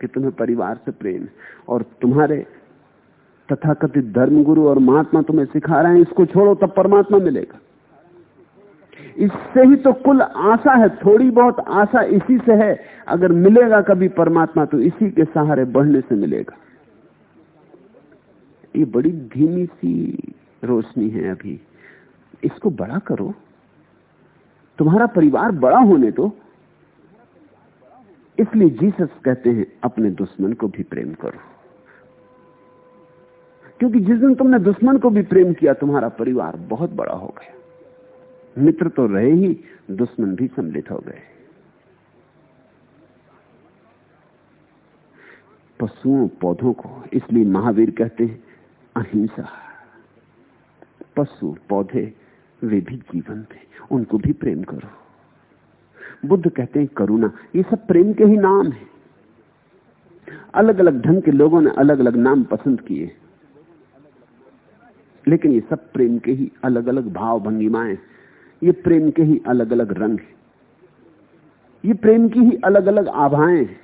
कि तुम्हें परिवार से प्रेम और तुम्हारे तथाकथित धर्मगुरु और महात्मा तुम्हें सिखा रहे हैं, इसको छोड़ो, तब परमात्मा मिलेगा। इससे ही तो कुल आशा है, थोड़ी बहुत आशा इसी से है। अगर मिलेगा कभी परमात्मा तो इसी के सहारे बढ़ने से मिलेगा। ये बड़ी धीमी सी रोशनी है अभी। इसको बड़ा करो। तुम्हारा परिवार बड़ा होने तो इसलिए जीसस कहते हैं, अपने दुश्मन को भी प्रेम करो। क्योंकि जिस दिन तुमने दुश्मन को भी प्रेम किया, तुम्हारा परिवार बहुत बड़ा हो गया। मित्र तो रहे ही, दुश्मन भी सम्मिलित हो गए। पशुओं, पौधों को इसलिए महावीर कहते हैं, अहिंसा। पशु, पौधे, वे भी जीवन थे उनको भी प्रेम करो। बुद्ध कहते हैं, करुणा, ये सब प्रेम के ही नाम है। अलग अलग ढंग के लोगों ने अलग अलग नाम पसंद किए। लेकिन ये सब प्रेम के ही अलग अलग भाव भंगिमाएँ ये प्रेम के ही अलग अलग रंग है। ये प्रेम की ही अलग अलग आभाएँ हैं।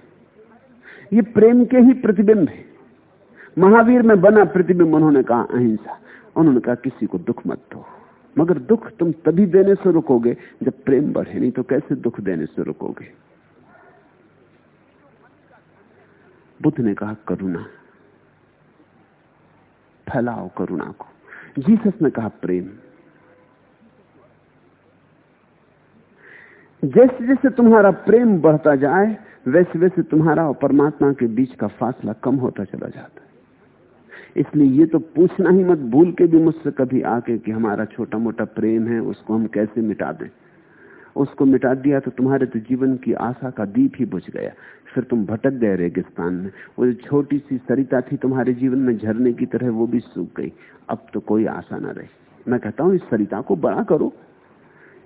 ये प्रेम के ही प्रतिबिंब है। महावीर में बना प्रतिबिंब, उन्होंने कहा, अहिंसा। उन्होंने कहा, किसी को दुख मत दो। मगर दुख तुम तभी देने से रुकोगे जब प्रेम बढ़े, नहीं तो कैसे दुख देने से रुकोगे? बुद्ध ने कहा, करुणा। फैलाओ करुणा को। जीसस ने कहा, प्रेम। जैसे जैसे तुम्हारा प्रेम बढ़ता जाए, वैसे वैसे तुम्हारा और परमात्मा के बीच का फासला कम होता चला जाता है। इसलिए ये तो पूछना ही मत, भूल के भी मुझसे कभी आके कि हमारा छोटा मोटा प्रेम है, उसको हम कैसे मिटा दें? उसको मिटा दिया तो तुम्हारे तो जीवन की आशा का दीप ही बुझ गया। फिर तुम भटक गए रेगिस्तान में। वो जो छोटी सी सरिता थी तुम्हारे जीवन में झरने की तरह, वो भी सूख गई। अब तो कोई आशा ना रही। मैं कहता हूँ, इस सरिता को बड़ा करो।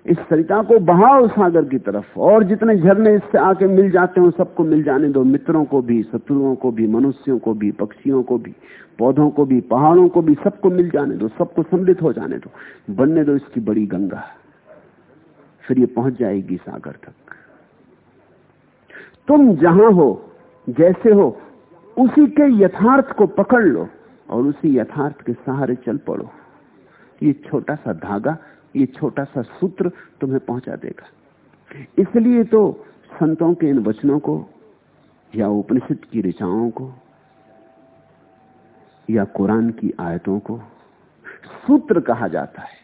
इस सरिता को बहाओ सागर की तरफ़, और जितने झरने इससे आके मिल जाते हैं सबको मिल जाने दो। मित्रों को भी, शत्रुओं को भी, मनुष्यों को भी, पक्षियों को भी, पौधों को भी, पहाड़ों को भी, सबको मिल जाने दो, सबको सम्मिलित हो जाने दो। बनने दो इसकी बड़ी गंगा। फिर ये पहुँच जाएगी सागर तक। तुम जहाँ हो, जैसे हो, उसी के यथार्थ को पकड़ लो, और उसी यथार्थ के सहारे चल पड़ो। ये छोटा सा धागा ये छोटा सा सूत्र तुम्हें पहुँचा देगा। इसलिए तो संतों के इन वचनों को, या उपनिषद की ऋचाओं को, या कुरान की आयतों को सूत्र कहा जाता है।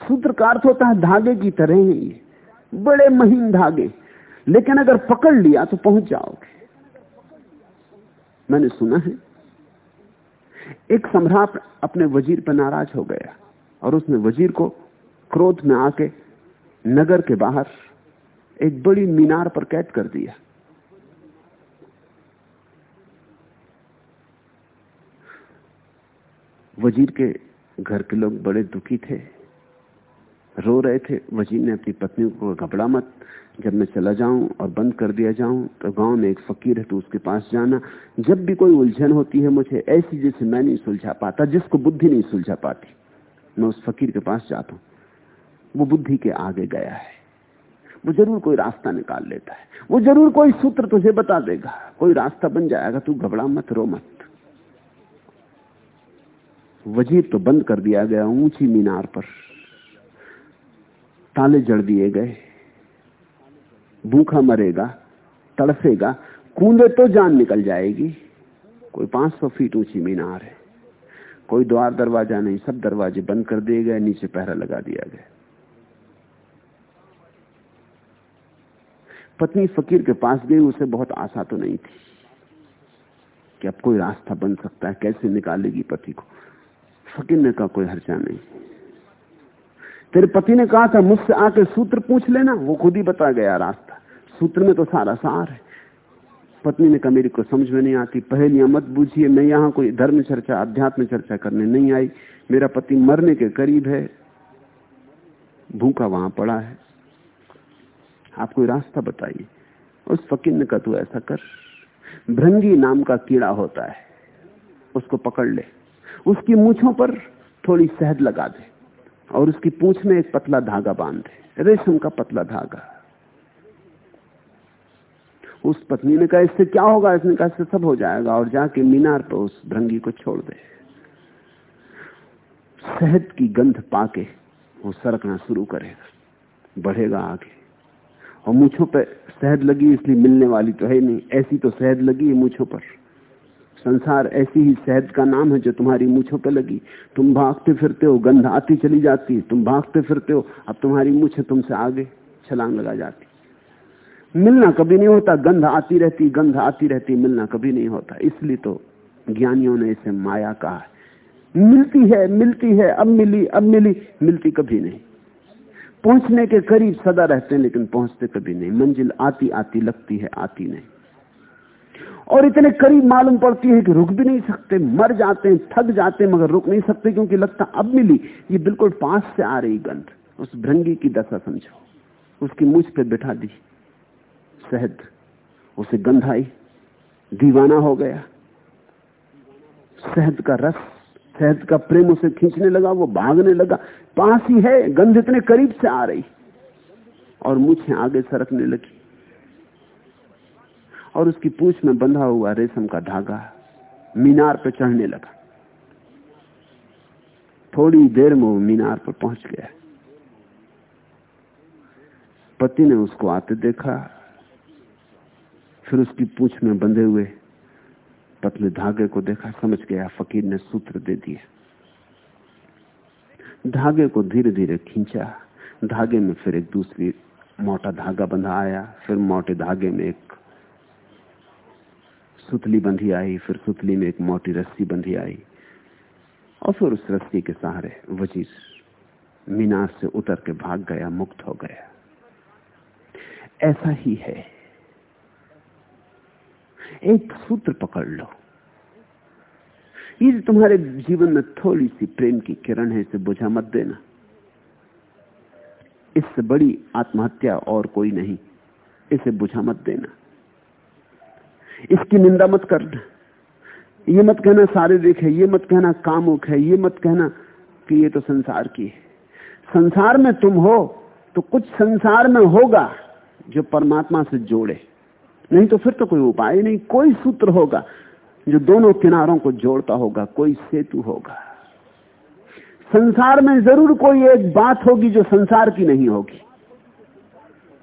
सूत्र का अर्थ होता है धागे की तरह ही, बड़े महीन धागे। लेकिन अगर पकड़ लिया तो पहुँच जाओगे। मैंने सुना है, एक सम्राट अपने वज़ीर पर नाराज़ हो गया और उसने वज़ीर को क्रोध में आके नगर के बाहर एक बड़ी मीनार पर कैद कर दिया। वज़ीर के घर के लोग बड़े दुखी थे। रो रहे थे। वज़ीर ने अपनी पत्नी को घबरा मत। जब मैं चला जाऊँ और बंद कर दिया जाऊँ तो गाँव में एक फकीर है तो उसके पास जाना। जब भी कोई उलझन होती है मुझे ऐसी जैसे मैं नहीं सुलझा पाता, जिसको बुद्धि नहीं सुलझा पाती, मैं उस फकीर के पास जाता हूँ। वो बुद्धि के आगे गया है। वो ज़रूर कोई रास्ता निकाल लेता है। वो ज़रूर कोई सूत्र तुझे बता देगा। कोई रास्ता बन जाएगा, तू घबरा मत, रो मत। वज़ीर तो बंद कर दिया गया, ऊँची मीनार पर। ताले जड़ दिए गए। भूखा मरेगा, तड़फेगा। कूदे तो जान निकल जाएगी। कोई 500 फीट ऊँची मीनार है। कोई द्वार दरवाज़ा नहीं, सब दरवाजे बंद कर दिए गए, नीचे पहरा लगा दिया गया। पत्नी फकीर के पास गई, उसे बहुत आशा तो नहीं थी कि अब कोई रास्ता बन सकता है, कैसे निकालेगी पति को। फकीर ने कहा, कोई हर्चा नहीं। तेरे पति ने कहा था, मुझसे आके सूत्र पूछ लेना। वो खुद ही बता गया रास्ता। सूत्र में तो सारा सार है। पत्नी ने कहा, मेरी को समझ में नहीं आती। पहलियाँ मत बूझिए। मैं यहाँ कोई धर्म चर्चा, अध्यात्म चर्चा करने नहीं आई। मेरा पति मरने के करीब है। भूखा वहाँ पड़ा है। आप कोई रास्ता बताइए। उस फकीर ने कहा तू ऐसा कर। भृंगी नाम का कीड़ा होता है, उसको पकड़ ले। उसकी मूछों पर थोड़ी शहद लगा दे और उसकी पूछ में एक पतला धागा बाँध दे। रेशम का पतला धागा। उस पत्नी ने कहा, इससे क्या होगा? इसने कहा, इससे सब हो जाएगा और जाके मीनार पर उस भृंगी को छोड़ दे। शहद की गंध पाके वो सरकना शुरू करेगा, बढ़ेगा आगे। और मूछों पे शहद लगी, इसलिए मिलने वाली तो है नहीं। ऐसी तो शहद लगी है मूछों पर। संसार ऐसी ही शहद का नाम है जो तुम्हारी मूछों पे लगी। तुम भागते फिरते हो, गंध आती चली जाती है। तुम भागते फिरते हो, अब तुम्हारी मूछे तुमसे आगे छलांग लगा जाती। मिलना कभी नहीं होता, गंध आती रहती, गंध आती रहती, मिलना कभी नहीं होता। इसलिए तो ज्ञानियों ने इसे माया कहा है। मिलती है मिलती है, अब मिली अब मिली, मिलती कभी नहीं। पहुँचने के करीब सदा रहते हैं, लेकिन पहुँचते कभी नहीं। मंजिल आती आती, लगती है, आती नहीं। और इतने करीब मालूम पड़ती है कि रुक भी नहीं सकते, मर जाते हैं, थक जाते हैं, मगर रुक नहीं सकते, क्योंकि लगता अब मिली, ये बिल्कुल पास से आ रही गंध। उस भृंगी की दशा समझो। उसकी मुझ पे बिठा दी। शहद। उसे गंध आई। दीवाना हो गया। शहद का रस। शहद का प्रेम उसे खींचने लगा, वो भागने लगा। पास ही है, गंध इतने करीब से आ रही। और मुझे आगे सरकने लगी। और उसकी पूछ में बंधा हुआ रेशम का धागा मीनार पर चढ़ने लगा। थोड़ी देर में वो मीनार पर पहुँच गया। पति ने उसको आते देखा, फिर उसकी पूछ में बंधे हुए पतले धागे को देखा, समझ गया, फकीर ने सूत्र दे दिया। धागे को धीरे धीरे खींचा। धागे में फिर एक दूसरी मोटा धागा बंधा आया, फिर मोटे धागे में एक सुतली बंधी आई, फिर सुतली में एक मोटी रस्सी बंधी आई, और फिर उस रस्सी के सहारे वज़ीर मीनार से उतर के भाग गया, मुक्त हो गया। ऐसा ही है। एक सूत्र पकड़ लो। ये तुम्हारे जीवन में थोड़ी सी प्रेम की किरण है, इसे बुझा मत देना। इससे बड़ी आत्महत्या और कोई नहीं। इसे बुझा मत देना। इसकी निंदा मत करना। ये मत कहना शारीरिक है, ये मत कहना कामुक है, ये मत कहना कि ये तो संसार की है। संसार में तुम हो तो कुछ संसार में होगा जो परमात्मा से जोड़े। नहीं तो फिर तो कोई उपाय नहीं। कोई सूत्र होगा जो दोनों किनारों को जोड़ता होगा, कोई सेतु होगा। संसार में ज़रूर कोई एक बात होगी जो संसार की नहीं होगी।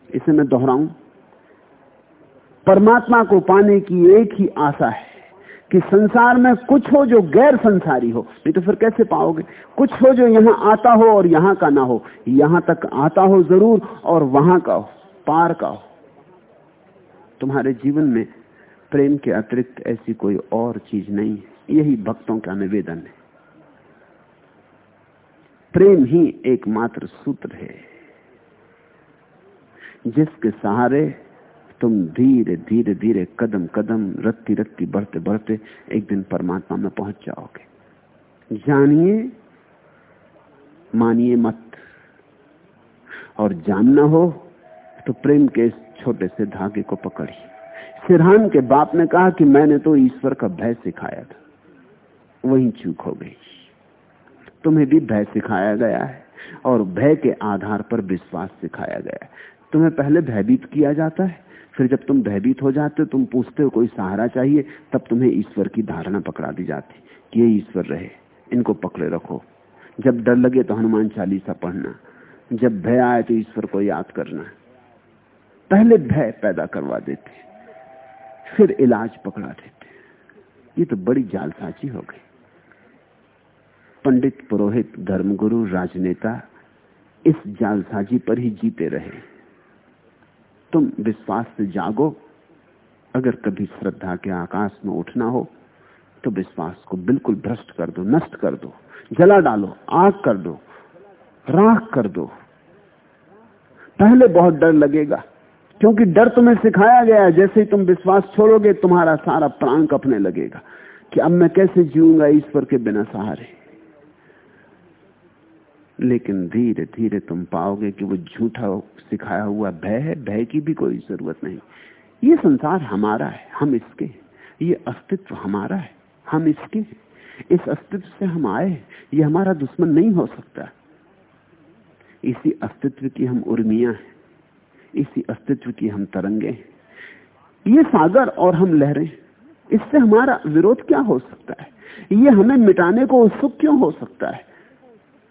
इसे मैं दोहराऊं। परमात्मा को पाने की एक ही आशा है कि संसार में कुछ हो जो गैर संसारी हो। नहीं तो फिर कैसे पाओगे? कुछ हो जो यहाँ आता हो और यहाँ का ना हो। यहाँ तक आता हो ज़रूर और वहाँ का हो, पार का हो। तुम्हारे जीवन में प्रेम के अतिरिक्त ऐसी कोई और चीज़ नहीं है। यही भक्तों का निवेदन है। प्रेम ही एकमात्र सूत्र है। जिसके सहारे तुम धीरे धीरे धीरे, कदम कदम, रत्ती रत्ती बढ़ते बढ़ते एक दिन परमात्मा में पहुँच जाओगे। जानिए, मानिए मत। और जानना हो तो प्रेम के इस छोटे से धागे को पकड़ी। सिरहान के बाप ने कहा कि मैंने तो ईश्वर का भय सिखाया था। वही चूक हो गई। तुम्हें भी भय सिखाया गया है और भय के आधार पर विश्वास सिखाया गया है। तुम्हें पहले भयभीत किया जाता है, फिर जब तुम भयभीत हो जाते हो, तुम पूछते हो, कोई सहारा चाहिए, तब तुम्हें ईश्वर की धारणा पकड़ा दी जाती कि ये ईश्वर रहे। इनको पकड़े रखो। जब डर लगे तो हनुमान चालीसा पढ़ना। जब भय आए तो ईश्वर को याद करना। पहले भय पैदा करवा देते फिर इलाज पकड़ा देते ये तो बड़ी जालसाजी हो गई। पंडित पुरोहित, धर्मगुरु, राजनेता इस जालसाजी पर ही जीते रहे। तुम विश्वास से जागो। अगर कभी श्रद्धा के आकाश में उठना हो तो विश्वास को बिल्कुल भ्रष्ट कर दो, नष्ट कर दो। जला डालो, आग कर दो, राख कर दो। पहले बहुत डर लगेगा क्योंकि डर तुम्हें सिखाया गया है, जैसे ही तुम विश्वास छोड़ोगे, तुम्हारा सारा प्राण कपने लगेगा कि अब मैं कैसे जीऊँगा ईश्वर के बिना सहारे। लेकिन धीरे धीरे तुम पाओगे कि वो झूठा सिखाया हुआ भय है, भय की भी कोई ज़रूरत नहीं। ये संसार हमारा है, हम इसके ये अस्तित्व हमारा है, हम इसके इस अस्तित्व से हम आए ये हमारा दुश्मन नहीं हो सकता। इसी अस्तित्व की हम उर्मिया हैं। इसी अस्तित्व की हम तरंगे ये सागर और हम लहरें, इससे हमारा विरोध क्या हो सकता है? ये हमें मिटाने को उत्सुक क्यों हो सकता है?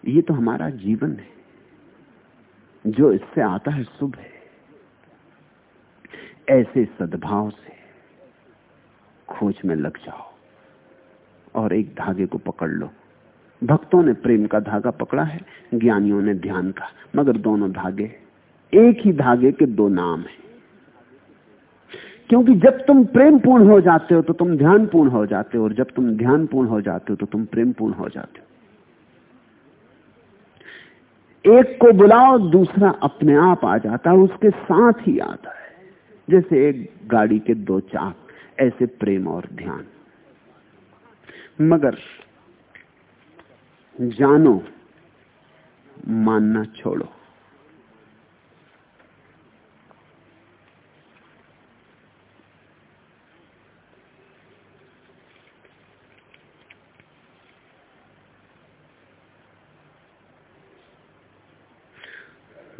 ये तो हमारा जीवन है, जो इससे आता है शुभ है। ऐसे सद्भाव से खोज में लग जाओ और एक धागे को पकड़ लो। भक्तों ने प्रेम का धागा पकड़ा है, ज्ञानियों ने ध्यान का, मगर दोनों धागे एक ही धागे के दो नाम हैं। क्योंकि जब तुम प्रेम पूर्ण हो जाते हो तो तुम ध्यान पूर्ण हो जाते हो, और जब तुम ध्यान पूर्ण हो जाते हो तो तुम प्रेम पूर्ण हो जाते हो। एक को बुलाओ, दूसरा अपने आप आ जाता है, उसके साथ ही आता है। जैसे एक गाड़ी के दो चाक, ऐसे प्रेम और ध्यान। मगर जानो, मानना छोड़ो।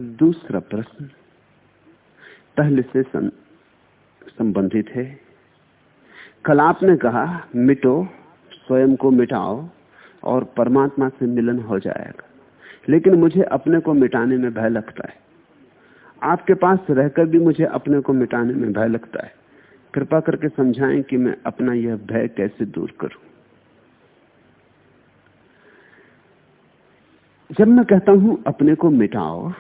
दूसरा प्रश्न पहले से संबंधित है। कल आपने कहा, मिटो, स्वयं को मिटाओ और परमात्मा से मिलन हो जाएगा। लेकिन मुझे अपने को मिटाने में भय लगता है। आपके पास रहकर भी मुझे अपने को मिटाने में भय लगता है। कृपा करके समझाएँ कि मैं अपना यह भय कैसे दूर करूँ। जब मैं कहता हूँ, अपने को मिटाओ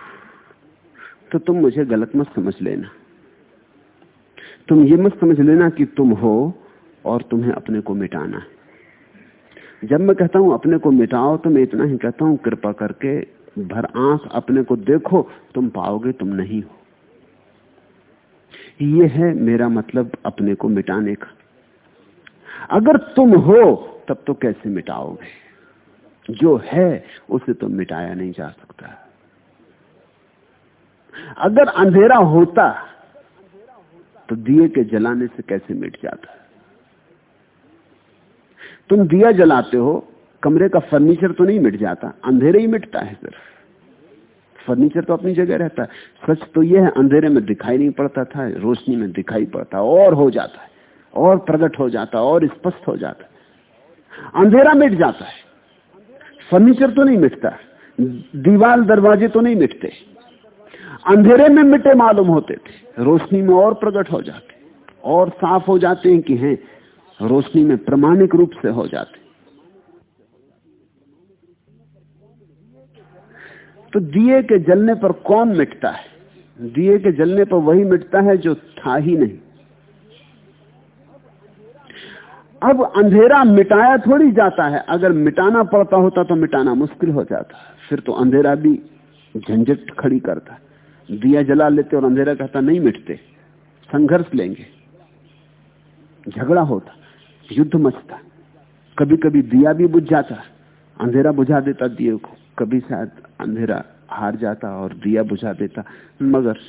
तो तुम मुझे गलत मत समझ लेना। तुम ये मत समझ लेना कि तुम हो और तुम्हें अपने को मिटाना है। जब मैं कहता हूँ अपने को मिटाओ तो मैं इतना ही कहता हूँ, कृपा करके भर आँख अपने को देखो, तुम पाओगे तुम नहीं हो। ये है मेरा मतलब अपने को मिटाने का। अगर तुम हो, तब तो कैसे मिटाओगे? जो है, उसे तो मिटाया नहीं जा सकता। अगर अंधेरा होता तो दिए के जलाने से कैसे मिट जाता? तुम दिया जलाते हो, कमरे का फर्नीचर तो नहीं मिट जाता, अंधेरे ही मिटता है सिर्फ़। फर्नीचर तो अपनी जगह रहता है। सच तो यह है, अंधेरे में दिखाई नहीं पड़ता था, रोशनी में दिखाई पड़ता, और हो जाता है, और प्रकट हो जाता, और स्पष्ट हो जाता अंधेरा मिट जाता है। फर्नीचर तो नहीं मिटता दीवार दरवाजे तो नहीं मिटते। अंधेरे में मिटे मालूम होते थे। रोशनी में और प्रकट हो जाते। और साफ़ हो जाते हैं कि हैं, रोशनी में प्रमाणिक रूप से हो जाते। तो दिए के जलने पर कौन मिटता है? दिए के जलने पर वही मिटता है जो था ही नहीं। अब अंधेरा मिटाया थोड़ी जाता है। अगर मिटाना पड़ता होता तो मिटाना मुश्किल हो जाता। फिर तो अंधेरा भी झंझट खड़ी करता दिया जला लेते और अंधेरा कहता, नहीं मिटते, संघर्ष लेंगे। झगड़ा होता, युद्ध मचता। कभी कभी दिया भी बुझ जाता, अंधेरा बुझा देता दिए को। कभी शायद अंधेरा हार जाता और दिया बुझा देता, मगर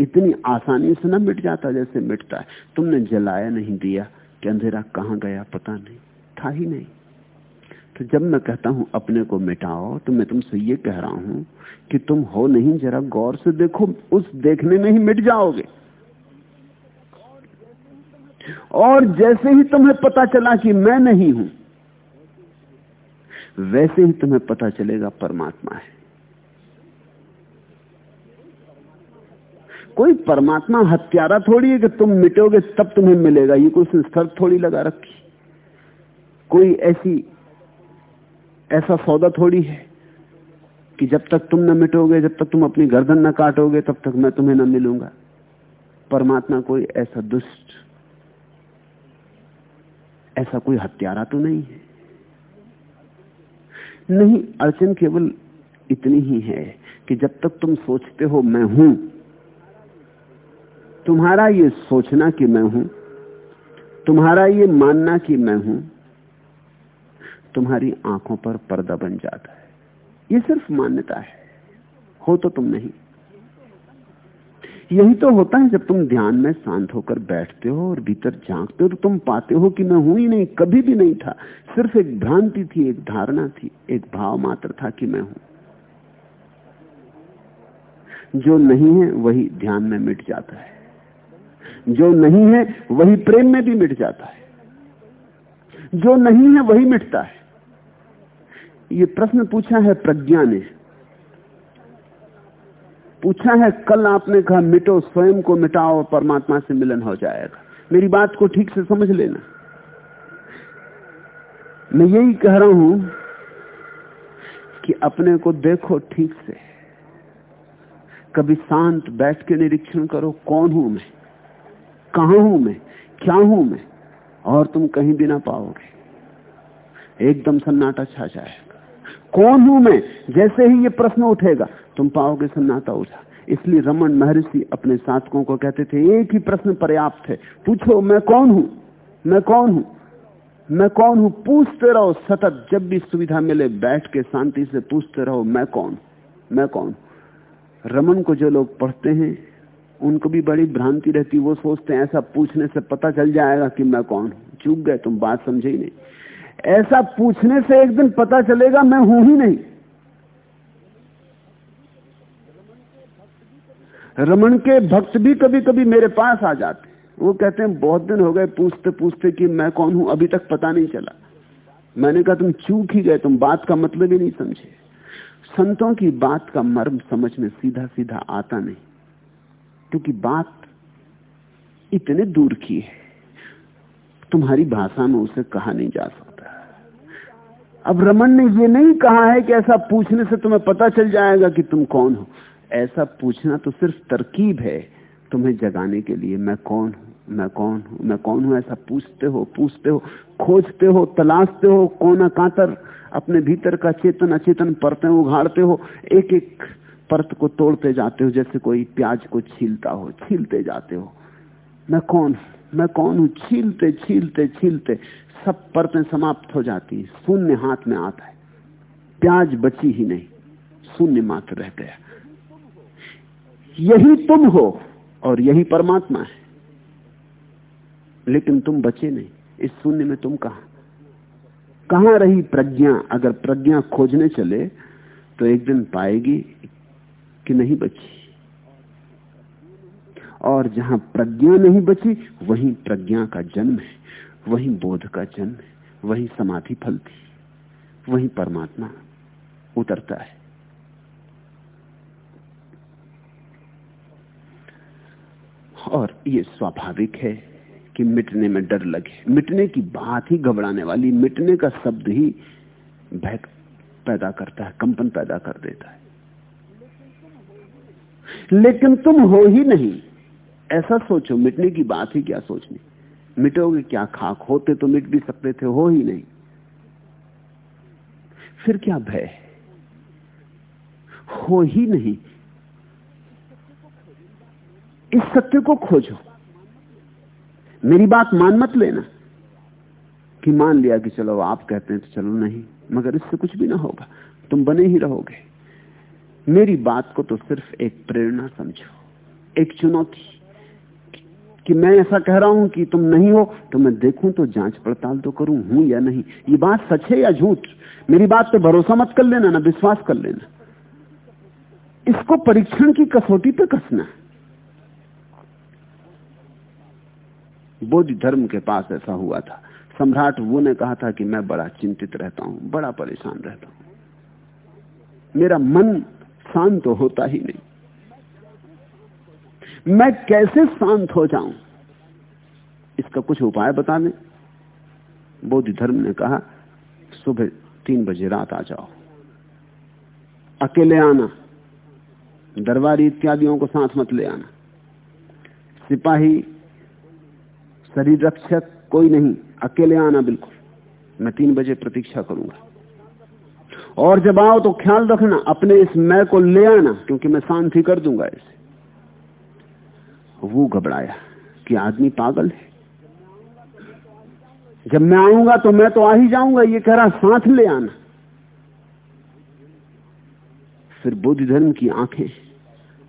इतनी आसानी से ना मिट जाता जैसे मिटता है। तुमने जलाया नहीं दिया कि अंधेरा कहाँ गया पता नहीं, था ही नहीं। तो जब मैं कहता हूँ, अपने को मिटाओ तो मैं तुमसे ये कह रहा हूँ कि तुम हो नहीं, जरा गौर से देखो, उस देखने में ही मिट जाओगे। और जैसे ही तुम्हें पता चला कि मैं नहीं हूँ, वैसे ही तुम्हें पता चलेगा परमात्मा है। कोई परमात्मा हत्यारा थोड़ी है कि तुम मिटोगे, तब तुम्हें मिलेगा। ये कोई शर्त थोड़ी लगा रखी। कोई ऐसी ऐसा सौदा थोड़ी है कि जब तक तुम न मिटोगे, जब तक तुम अपनी गर्दन न काटोगे, तब तक मैं तुम्हें न मिलूँगा। परमात्मा कोई ऐसा दुष्ट, ऐसा कोई हत्यारा तो नहीं है। नहीं, अड़चन केवल इतनी ही है कि जब तक तुम सोचते हो मैं हूँ, तुम्हारा ये सोचना कि मैं हूँ, तुम्हारा ये मानना कि मैं हूँ तुम्हारी आँखों पर पर्दा बन जाता है। ये सिर्फ़ मान्यता है। हो तो तुम नहीं। यही तो होता है जब तुम ध्यान में शांत होकर बैठते हो और भीतर झांकते हो तो तुम पाते हो कि मैं हूँ ही नहीं, कभी भी नहीं था। सिर्फ़ एक भ्रांति थी, एक धारणा थी, एक भाव मात्र था कि मैं हूँ। जो नहीं है, वही ध्यान में मिट जाता है। जो नहीं है, वही प्रेम में भी मिट जाता है। जो नहीं है, वही मिटता है। ये प्रश्न पूछा है प्रज्ञा ने। पूछा है, कल आपने कहा, मिटो, स्वयं को मिटाओ, परमात्मा से मिलन हो जाएगा। मेरी बात को ठीक से समझ लेना। मैं यही कह रहा हूँ कि अपने को देखो ठीक से। कभी शांत बैठ के निरीक्षण करो, कौन हूँ मैं? कहा हूँ मैं? क्या हूँ मैं? और तुम कहीं भी ना पाओगे। एकदम सन्नाटा छा जाएगा। कौन हूँ मैं? जैसे ही ये प्रश्न उठेगा, तुम पाओगे सन्नाटा उठा इसलिए रमन महर्षि अपने साधकों को कहते थे, एक ही प्रश्न पर्याप्त है। पूछो, मैं कौन हूँ? मैं कौन हूँ? मैं कौन हूँ? पूछते रहो सतत, जब भी सुविधा मिले, बैठ के शांति से पूछते रहो, मैं कौन? मैं कौन रमन को जो लोग पढ़ते हैं, उनको भी बड़ी भ्रांति रहती, वो सोचते हैं, ऐसा पूछने से पता चल जाएगा कि मैं कौन हूँ। चूक गए, तुम बात समझे ही नहीं। ऐसा पूछने से एक दिन पता चलेगा मैं हूँ ही नहीं। रमन के भक्त भी कभी कभी मेरे पास आ जाते वो कहते हैं, बहुत दिन हो गए पूछते पूछते कि मैं कौन हूँ? अभी तक पता नहीं चला। मैंने कहा, तुम चूक ही गए, तुम बात का मतलब ही नहीं समझे। संतों की बात का मर्म समझ में सीधा सीधा आता नहीं, क्योंकि बात इतने दूर की है। तुम्हारी भाषा में उसे कहा नहीं जा सकता। अब रमन ने यह नहीं कहा है कि ऐसा पूछने से तुम्हें पता चल जाएगा कि तुम कौन हो। ऐसा पूछना तो सिर्फ़ तरकीब है। तुम्हें जगाने के लिए मैं कौन हूँ? मैं कौन हूँ? मैं कौन हूँ? ऐसा पूछते हो पूछते हो, खोजते हो, तलाशते हो, कोना कांतर, अपने भीतर का चेतन, अचेतन परते उघाड़ते हो एक एक परत को तोड़ते जाते हो, जैसे कोई प्याज को छीलता हो, छीलते जाते हो। मैं कौन मैं कौन हूँ? छीलते छीलते छीलते। सब परतें समाप्त हो जाती है। शून्य हाथ में आता है। प्याज बची ही नहीं। शून्य मात्र रह गया। यही तुम हो और यही परमात्मा है। लेकिन तुम बचे नहीं। इस शून्य में तुम कहा? कहाँ रही प्रज्ञा? अगर प्रज्ञा खोजने चले तो एक दिन पाएगी कि नहीं बची। और जहाँ प्रज्ञा नहीं बची, वहीं प्रज्ञा का जन्म है, वहीं बोध का जन्म है, वहीं समाधि फलती वहीं परमात्मा उतरता है। और ये स्वाभाविक है कि मिटने में डर लगे। मिटने की बात ही घबराने वाली, मिटने का शब्द ही भय पैदा करता है, कंपन पैदा कर देता है। लेकिन तुम हो ही नहीं। ऐसा सोचो, मिटने की बात ही क्या सोचनी? मिटोगे क्या? खाक होते तो मिट भी सकते थे, हो ही नहीं। फिर क्या भय? हो ही नहीं। इस सत्य को खोजो। मेरी बात मान मत लेना कि मान लिया कि चलो, आप कहते हैं तो चलो, नहीं। मगर इससे कुछ भी ना होगा। तुम बने ही रहोगे। मेरी बात को तो सिर्फ़ एक प्रेरणा समझो। एक चुनौती। कि मैं ऐसा कह रहा हूँ कि तुम नहीं हो तो मैं देखूँ तो जाँच पड़ताल तो करूँ, हूँ या नहीं। ये बात सच है या झूठ? मेरी बात पे भरोसा मत कर लेना, ना विश्वास कर लेना। इसको परीक्षण की कसौटी पे कसना बोधि धर्म के पास ऐसा हुआ था। सम्राट वो ने कहा था कि मैं बड़ा चिंतित रहता हूँ, बड़ा परेशान रहता हूँ। मेरा मन शांत तो होता ही नहीं। मैं कैसे शांत हो जाऊँ? इसका कुछ उपाय बता दें बोधि धर्म ने कहा, सुबह तीन बजे रात आ जाओ। अकेले आना। दरबारी इत्यादियों को साथ मत ले आना। सिपाही शरीर रक्षक कोई नहीं, अकेले आना बिल्कुल। मैं तीन बजे प्रतीक्षा करूँगा। और जब आओ तो ख्याल रखना, अपने इस मैं को ले आना, क्योंकि मैं शांति कर दूँगा इसे। वो घबराया कि आदमी पागल है। जब मैं आऊँगा तो मैं तो आ ही जाऊँगा, ये कह रहा, साथ ले आना। फिर बोधि धर्म की आँखें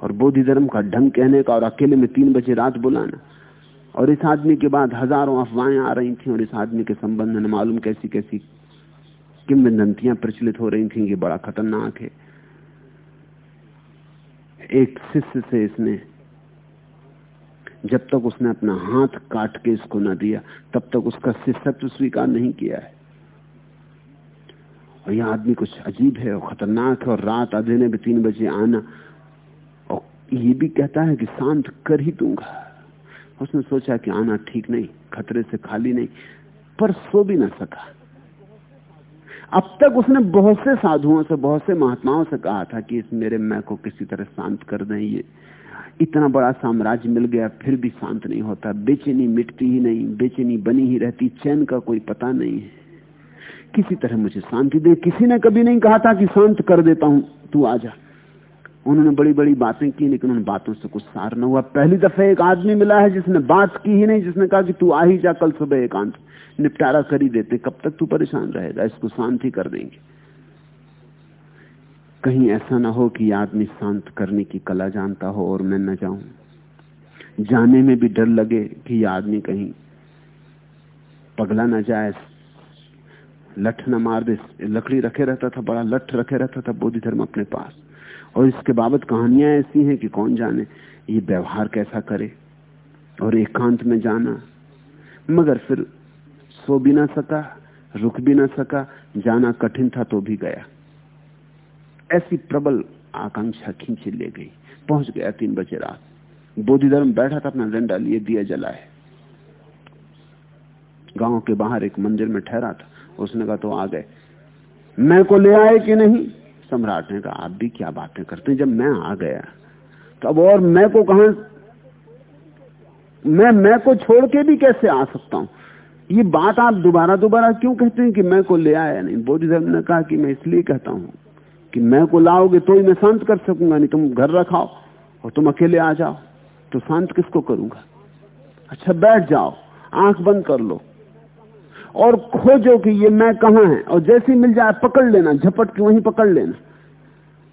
और बोधि धर्म का ढंग कहने का और अकेले में तीन बजे रात बुलाना और इस आदमी के बाद हज़ारों अफवाहें आ रही थी और इस आदमी के संबंध में मालूम कैसी कैसी किमवदंतियाँ प्रचलित हो रही थी, ये बड़ा खतरनाक है। एक शिष्य से इसने जब तक उसने अपना हाथ काट के इसको न दिया, तब तक उसका शिष्यत्व स्वीकार नहीं किया है। और यह आदमी कुछ अजीब है और खतरनाक है, और रात आधे ने भी तीन बजे आना, और ये भी कहता है कि शांत कर ही दूँगा। उसने सोचा कि आना ठीक नहीं, खतरे से खाली नहीं, पर सो भी ना सका। अब तक उसने बहुत से साधुओं से, बहुत से महात्माओं से कहा था कि इस मेरे मैं को किसी तरह शांत कर दें, ये इतना बड़ा साम्राज्य मिल गया, फिर भी शांत नहीं होता। बेचैनी मिटती ही नहीं, बेचैनी बनी ही रहती, चैन का कोई पता नहीं है। किसी तरह मुझे शांति दे। किसी ने कभी नहीं कहा था कि शांत कर देता हूँ, तू आ जा। उन्होंने बड़ी बड़ी बातें की, लेकिन उन बातों से कुछ सार न हुआ। पहली दफे एक आदमी मिला है जिसने बात की ही नहीं, जिसने कहा कि तू आ ही जा, कल सुबह एकांत। निपटारा कर ही देते, कब तक तू परेशान रहेगा? इसको शांति कर देंगे। कहीं ऐसा ना हो कि आदमी शांत करने की कला जानता हो और मैं न जाऊँ। जाने में भी डर लगे कि आदमी कहीं पगला ना जाए। लठ न मार दे। लकड़ी रखे रहता था बड़ा, लठ रखे रहता था बोधि धर्म अपने पास। और इसके बाबत कहानियाँ ऐसी हैं कि कौन जाने ये व्यवहार कैसा करे और एकांत में जाना। मगर फिर सो भी ना सका, रुक भी ना सका, जाना कठिन था तो भी गया। ऐसी प्रबल आकांक्षा खींची ले गई। पहुँच गया तीन बजे रात। बोधिधर्म बैठा था, अपना डंडा लिए दिया जलाए गाँव के बाहर एक मंदिर में ठहरा था। उसने कहा तो आ गए। मैं को ले आए कि नहीं? सम्राट ने कहा, आप भी क्या बातें करते हैं? जब मैं आ गया तो अब और मैं को कहा मैं मैं को छोड़ के भी कैसे आ सकता हूँ? ये बात आप दोबारा दोबारा क्यों कहते हैं कि मैं को ले आया नहीं? बोधिधर्म ने कहा कि मैं इसलिए कहता हूँ कि मैं को लाओगे तो ही मैं शांत कर सकूँगा, नहीं तुम घर रखाओ और तुम अकेले आ जाओ। तो शांत किसको करूँगा? अच्छा बैठ जाओ, आँख बंद कर लो और खोजो कि ये मैं कहाँ है। और जैसे मिल जाए, पकड़ लेना, झपट के वहीं पकड़ लेना।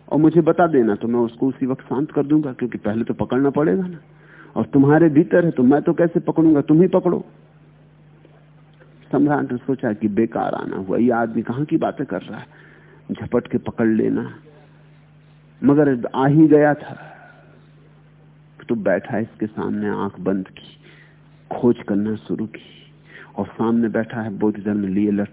और मुझे बता देना तो मैं उसको उसी वक्त शांत कर दूँगा, क्योंकि पहले तो पकड़ना पड़ेगा ना। और तुम्हारे भीतर है तो मैं तो कैसे पकड़ूँगा? तुम ही पकड़ो। सम्राट ने सोचा कि बेकार आना हुआ, ये आदमी कहाँ की बातें कर रहा है? झपट के पकड़ लेना। मगर आ ही गया था। तो बैठा इसके सामने, आँख बंद की, खोज करना शुरू की। और सामने बैठा है बोध धर्म लिए लट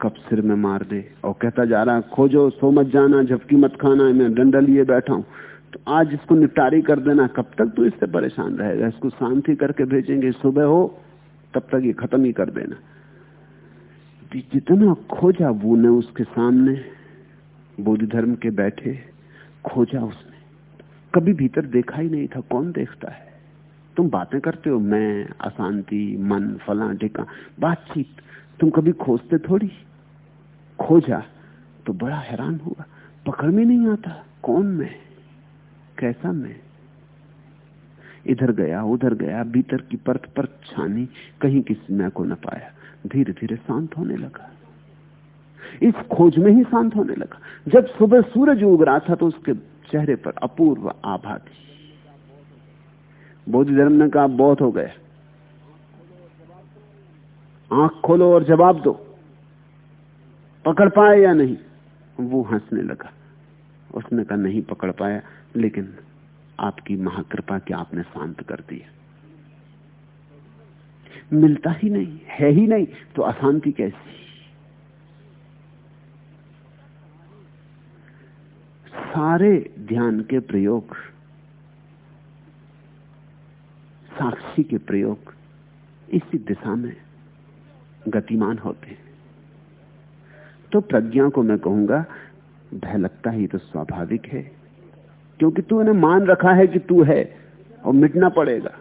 कब सिर में मार दे। और कहता जा रहा है, खोजो, सो मत जाना, झपकी मत खाना, मैं डंडा लिए बैठा हूँ। तो आज इसको निपटारी कर देना, कब तक तू इससे परेशान रहेगा? इसको शांति करके भेजेंगे, सुबह हो, तब तक ये खत्म ही कर देना। जितना खोजा, वो ने उसके सामने बोधि धर्म के बैठे, खोजा उसने। कभी भीतर देखा ही नहीं था, कौन देखता है? तुम बातें करते हो, मैं, अशांति, मन, फला ढिका बातचीत, तुम कभी खोजते थोड़ी? खोजा तो बड़ा हैरान हुआ, पकड़ में नहीं आता, कौन मैं? कैसा मैं? इधर गया, उधर गया, भीतर की परत पर छानी, कहीं किसी मैं को न पाया धीरे धीरे शांत होने लगा। इस खोज में ही शांत होने लगा। जब सुबह सूरज उग रहा था तो उसके चेहरे पर अपूर्व आभा थी। बौद्ध धर्म ने कहा, बहुत हो गया आँख खोलो और जवाब दो। पकड़ पाए या नहीं? वो हंसने लगा। उसने कहा, नहीं पकड़ पाया, लेकिन आपकी महाकृपा के आपने शांत कर दिया मिलता ही नहीं, है ही नहीं तो अशांति कैसी? सारे ध्यान के प्रयोग, साक्षी के प्रयोग इसी दिशा में गतिमान होते हैं। तो प्रज्ञा को मैं कहूँगा, भय लगता ही तो स्वाभाविक है, क्योंकि तू ने मान रखा है कि तू है, और मिटना पड़ेगा।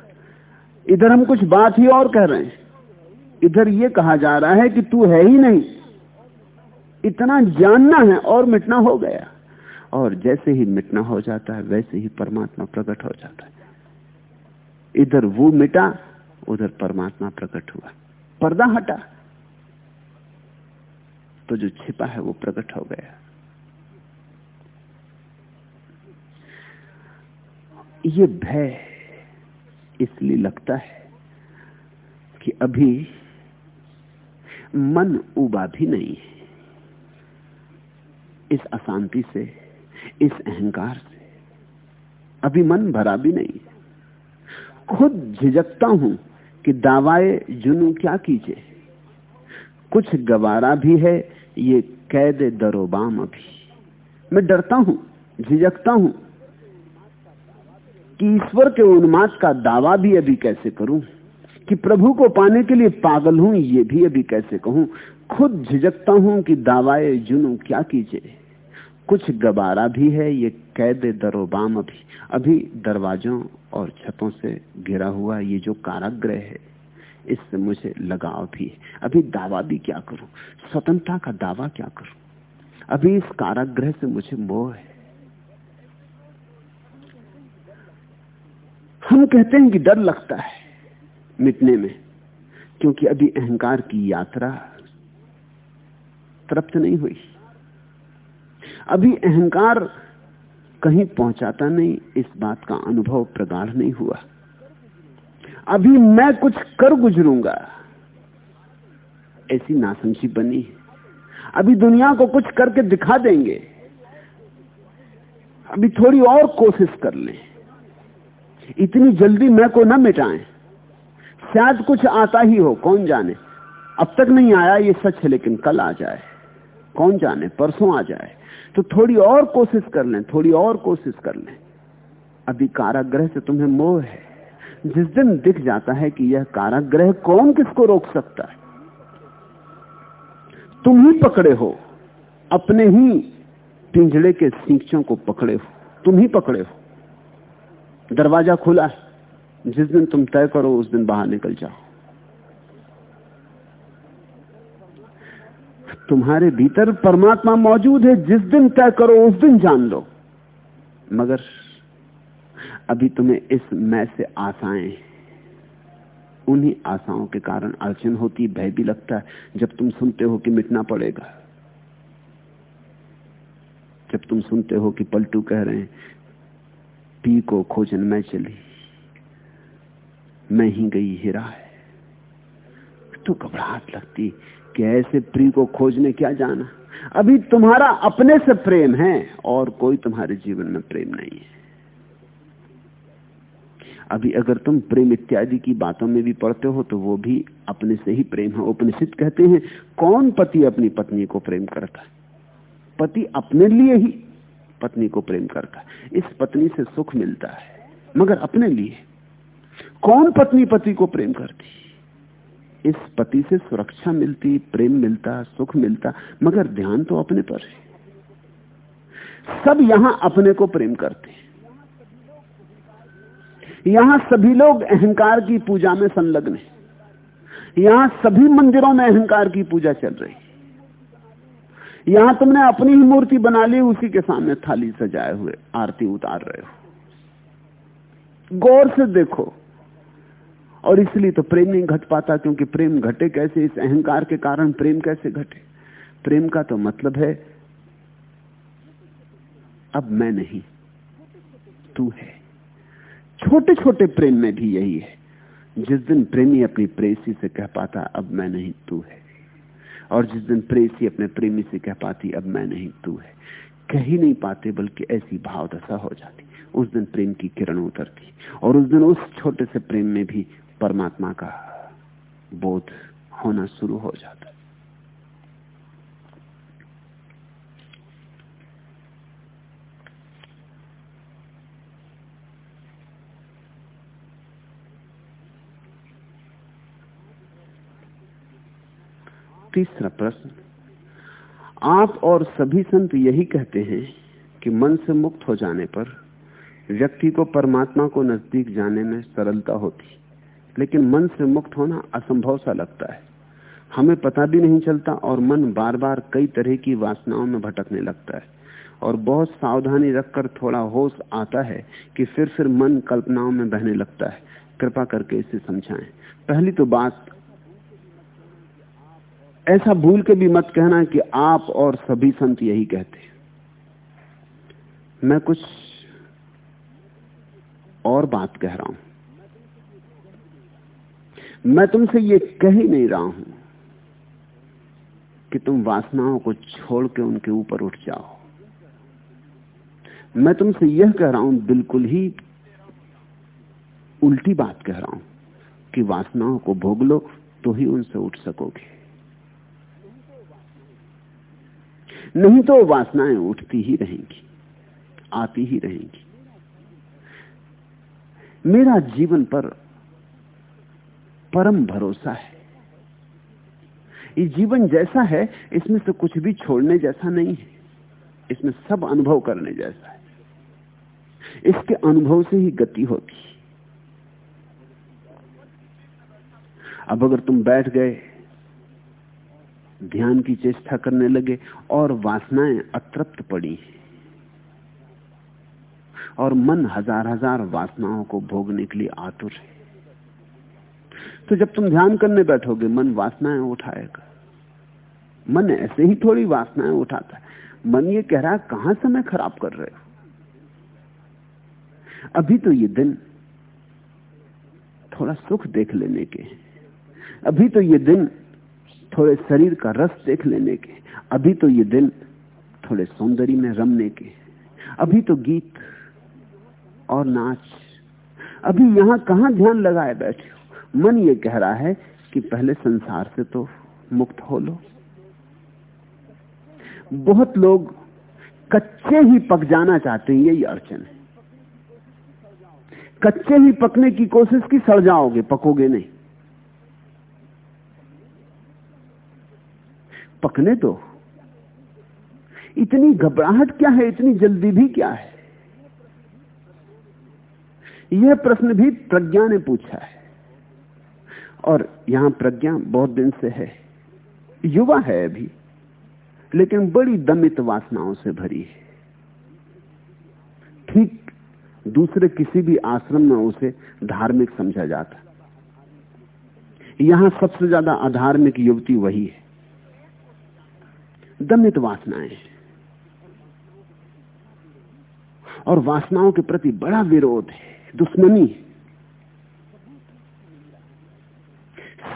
इधर हम कुछ बात ही और कह रहे हैं। इधर ये कहा जा रहा है कि तू है ही नहीं, इतना जानना है और मिटना हो गया। और जैसे ही मिटना हो जाता है, वैसे ही परमात्मा प्रकट हो जाता है। इधर वो मिटा, उधर परमात्मा प्रकट हुआ। पर्दा हटा। तो जो छिपा है, वो प्रकट हो गया। ये भय इसलिए लगता है कि अभी मन उबा भी नहीं है। इस अशांति से इस अहंकार से। अभी मन भरा भी नहीं। खुद झिझकता हूँ कि दावाए जुनू क्या कीजिए। कुछ गवारा भी है, ये कैद दरोबाम अभी। मैं डरता हूँ, झिझकता हूँ कि ईश्वर के उन्माद का दावा भी अभी कैसे करूँ? कि प्रभु को पाने के लिए पागल हूँ, ये भी अभी कैसे कहूँ? खुद झिझकता हूँ कि दावाए जुनू क्या कीजिए। कुछ गबारा भी है, ये कैद दरोबाम अभी। अभी दरवाजों और छतों से घिरा हुआ ये जो काराग्रह है इससे मुझे लगाव भी है। अभी दावा भी क्या करूँ? स्वतंत्रता का दावा क्या करूँ? अभी इस काराग्रह से मुझे मोह है। हम कहते हैं कि डर लगता है मिटने में, क्योंकि अभी अहंकार की यात्रा तृप्त नहीं हुई। अभी अहंकार कहीं पहुंचाता नहीं, इस बात का अनुभव प्रगाढ़ नहीं हुआ। अभी मैं कुछ कर गुजरूँगा, ऐसी नासमझी बनी। अभी दुनिया को कुछ करके दिखा देंगे, अभी थोड़ी और कोशिश कर लें। इतनी जल्दी मैं को न मिटाएँ। शायद कुछ आता ही हो, कौन जाने? अब तक नहीं आया ये सच है लेकिन कल आ जाए। कौन जाने? परसों आ जाए। तो थोड़ी और कोशिश कर लें, थोड़ी और कोशिश कर लें। अभी काराग्रह से तुम्हें मोह है। जिस दिन दिख जाता है कि यह काराग्रह कौन किसको रोक सकता है? तुम ही पकड़े हो। अपने ही पिंजड़े के सींचों को पकड़े हो। तुम ही पकड़े हो। दरवाज़ा खुला है। जिस दिन तुम तय करो, उस दिन बाहर निकल जाओ। तुम्हारे भीतर परमात्मा मौजूद है, जिस दिन तय करो, उस दिन जान लो। मगर अभी तुम्हें इस मैं से आशाएँ, उन्हीं आशाओं के कारण अड़चन होती, भय भी लगता है, जब तुम सुनते हो कि मिटना पड़ेगा। जब तुम सुनते हो कि पलटू कह रहे हैं, पी को खोजन मैं चली, मैं ही गई हिरा है तो घबराहट लगती कि ऐसे प्री को खोजने क्या जाना? अभी तुम्हारा अपने से प्रेम है और कोई तुम्हारे जीवन में प्रेम नहीं है। अभी अगर तुम प्रेम इत्यादि की बातों में भी पढ़ते हो तो वो भी अपने से ही प्रेम है। उपनिषद कहते हैं, कौन पति अपनी पत्नी को प्रेम करता है? पति अपने लिए ही पत्नी को प्रेम करता है। इस पत्नी से सुख मिलता है, मगर अपने लिए। कौन पत्नी पति को प्रेम करती इस पति से सुरक्षा मिलती, प्रेम मिलता, सुख मिलता, मगर ध्यान तो अपने पर है। सब यहाँ अपने को प्रेम करते हैं। यहाँ सभी लोग अहंकार की पूजा में संलग्न हैं। यहाँ सभी मंदिरों में अहंकार की पूजा चल रही है। यहाँ तुमने अपनी ही मूर्ति बना ली, उसी के सामने थाली सजाए हुए, आरती उतार रहे हो। गौर से देखो और इसलिए तो प्रेम नहीं घट पाता, क्योंकि प्रेम घटे कैसे? इस अहंकार के कारण प्रेम कैसे घटे? प्रेम का तो मतलब है, अब मैं नहीं, तू है। छोटे छोटे प्रेम में भी यही है। जिस दिन प्रेमी अपनी प्रेसी से कह पाता, अब मैं नहीं, तू है। और जिस दिन प्रेसी अपने प्रेमी से कह पाती, अब मैं नहीं, तू है। कह ही नहीं पाते, बल्कि ऐसी भाव दशा हो जाती। उस दिन प्रेम की किरण उतरती। और उस दिन उस छोटे से प्रेम में भी परमात्मा का बोध होना शुरू हो जाता है। तीसरा प्रश्न, आप और सभी संत यही कहते हैं कि मन से मुक्त हो जाने पर व्यक्ति को परमात्मा को नज़दीक जाने में सरलता होती लेकिन मन से मुक्त होना असंभव सा लगता है। हमें पता भी नहीं चलता और मन बार बार कई तरह की वासनाओं में भटकने लगता है। और बहुत सावधानी रखकर थोड़ा होश आता है कि फिर फिर मन कल्पनाओं में बहने लगता है। कृपा करके इसे समझाएँ। पहली तो बात, ऐसा भूल के भी मत कहना कि आप और सभी संत यही कहते मैं कुछ और बात कह रहा हूँ। मैं तुमसे ये कह ही नहीं रहा हूँ कि तुम वासनाओं को छोड़ के उनके ऊपर उठ जाओ। मैं तुमसे यह कह रहा हूँ, बिल्कुल ही उल्टी बात कह रहा हूँ कि वासनाओं को भोग लो तो ही उनसे उठ सकोगे। नहीं तो वासनाएँ उठती ही रहेंगी, आती ही रहेंगी। मेरा जीवन पर परम भरोसा है। ये जीवन जैसा है, इसमें से कुछ भी छोड़ने जैसा नहीं है। इसमें सब अनुभव करने जैसा है। इसके अनुभव से ही गति होती अब अगर तुम बैठ गए, ध्यान की चेष्टा करने लगे और वासनाएँ अतृप्त पड़ी और मन हज़ार हज़ार वासनाओं को भोगने के लिए आतुर है तो जब तुम ध्यान करने बैठोगे, मन वासनाएँ उठाएगा। मन ऐसे ही थोड़ी वासनाएँ उठाता है। मन ये कह रहा है, कहाँ समय खराब कर रहे हो? अभी तो ये दिन थोड़ा सुख देख लेने के अभी तो ये दिन थोड़े शरीर का रस देख लेने के अभी तो ये दिन थोड़े सौंदर्य में रमने के अभी तो गीत और नाच। अभी यहाँ कहाँ ध्यान लगाए बैठे हो? मन ये कह रहा है कि पहले संसार से तो मुक्त हो लो। बहुत लोग कच्चे ही पक जाना चाहते हैं, यही अड़चन है। कच्चे ही पकने की कोशिश की, सड़ जाओगे, पकोगे नहीं। पकने दो। इतनी घबराहट क्या है, इतनी जल्दी भी क्या है? यह प्रश्न भी प्रज्ञा ने पूछा है। और यहाँ प्रज्ञा बहुत दिन से है। युवा है अभी, लेकिन बड़ी दमित वासनाओं से भरी है। ठीक दूसरे किसी भी आश्रम में उसे धार्मिक समझा जाता। यहाँ सबसे ज़्यादा अधार्मिक युवती वही है। दमित वासनाएँ। और वासनाओं के प्रति बड़ा विरोध है, दुश्मनी है।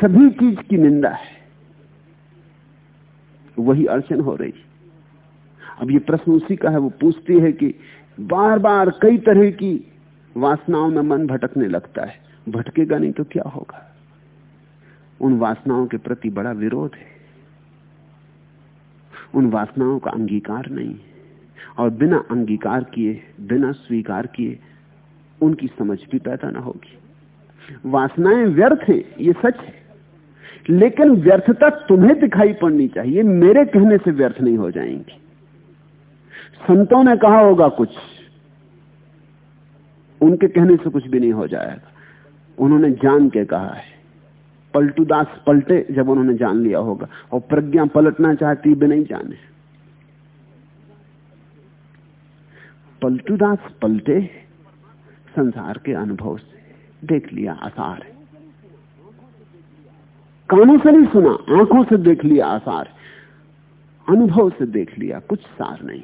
सभी चीज़ की निंदा है। वही अड़चन हो रही अब ये प्रश्न उसी का है, वो पूछती है कि बार बार कई तरह की वासनाओं में मन भटकने लगता है। भटकेगा नहीं तो क्या होगा? उन वासनाओं के प्रति बड़ा विरोध है। उन वासनाओं का अंगीकार नहीं है। और बिना अंगीकार किए, बिना स्वीकार किए, उनकी समझ भी पैदा ना होगी। वासनाएँ व्यर्थ है, ये सच है। लेकिन व्यर्थता तुम्हें दिखाई पड़नी चाहिए, मेरे कहने से व्यर्थ नहीं हो जाएँगी। संतों ने कहा होगा कुछ, उनके कहने से कुछ भी नहीं हो जाएगा। उन्होंने जान के कहा है। पलटूदास पलटे जब उन्होंने जान लिया होगा, और प्रज्ञा पलटना चाहती भी नहीं जाने। पलटूदास पलटे, संसार के अनुभव से देख लिया, आसार है। कानों से नहीं सुना? आँखों से देख लिया आसार। अनुभव से देख लिया, कुछ सार नहीं।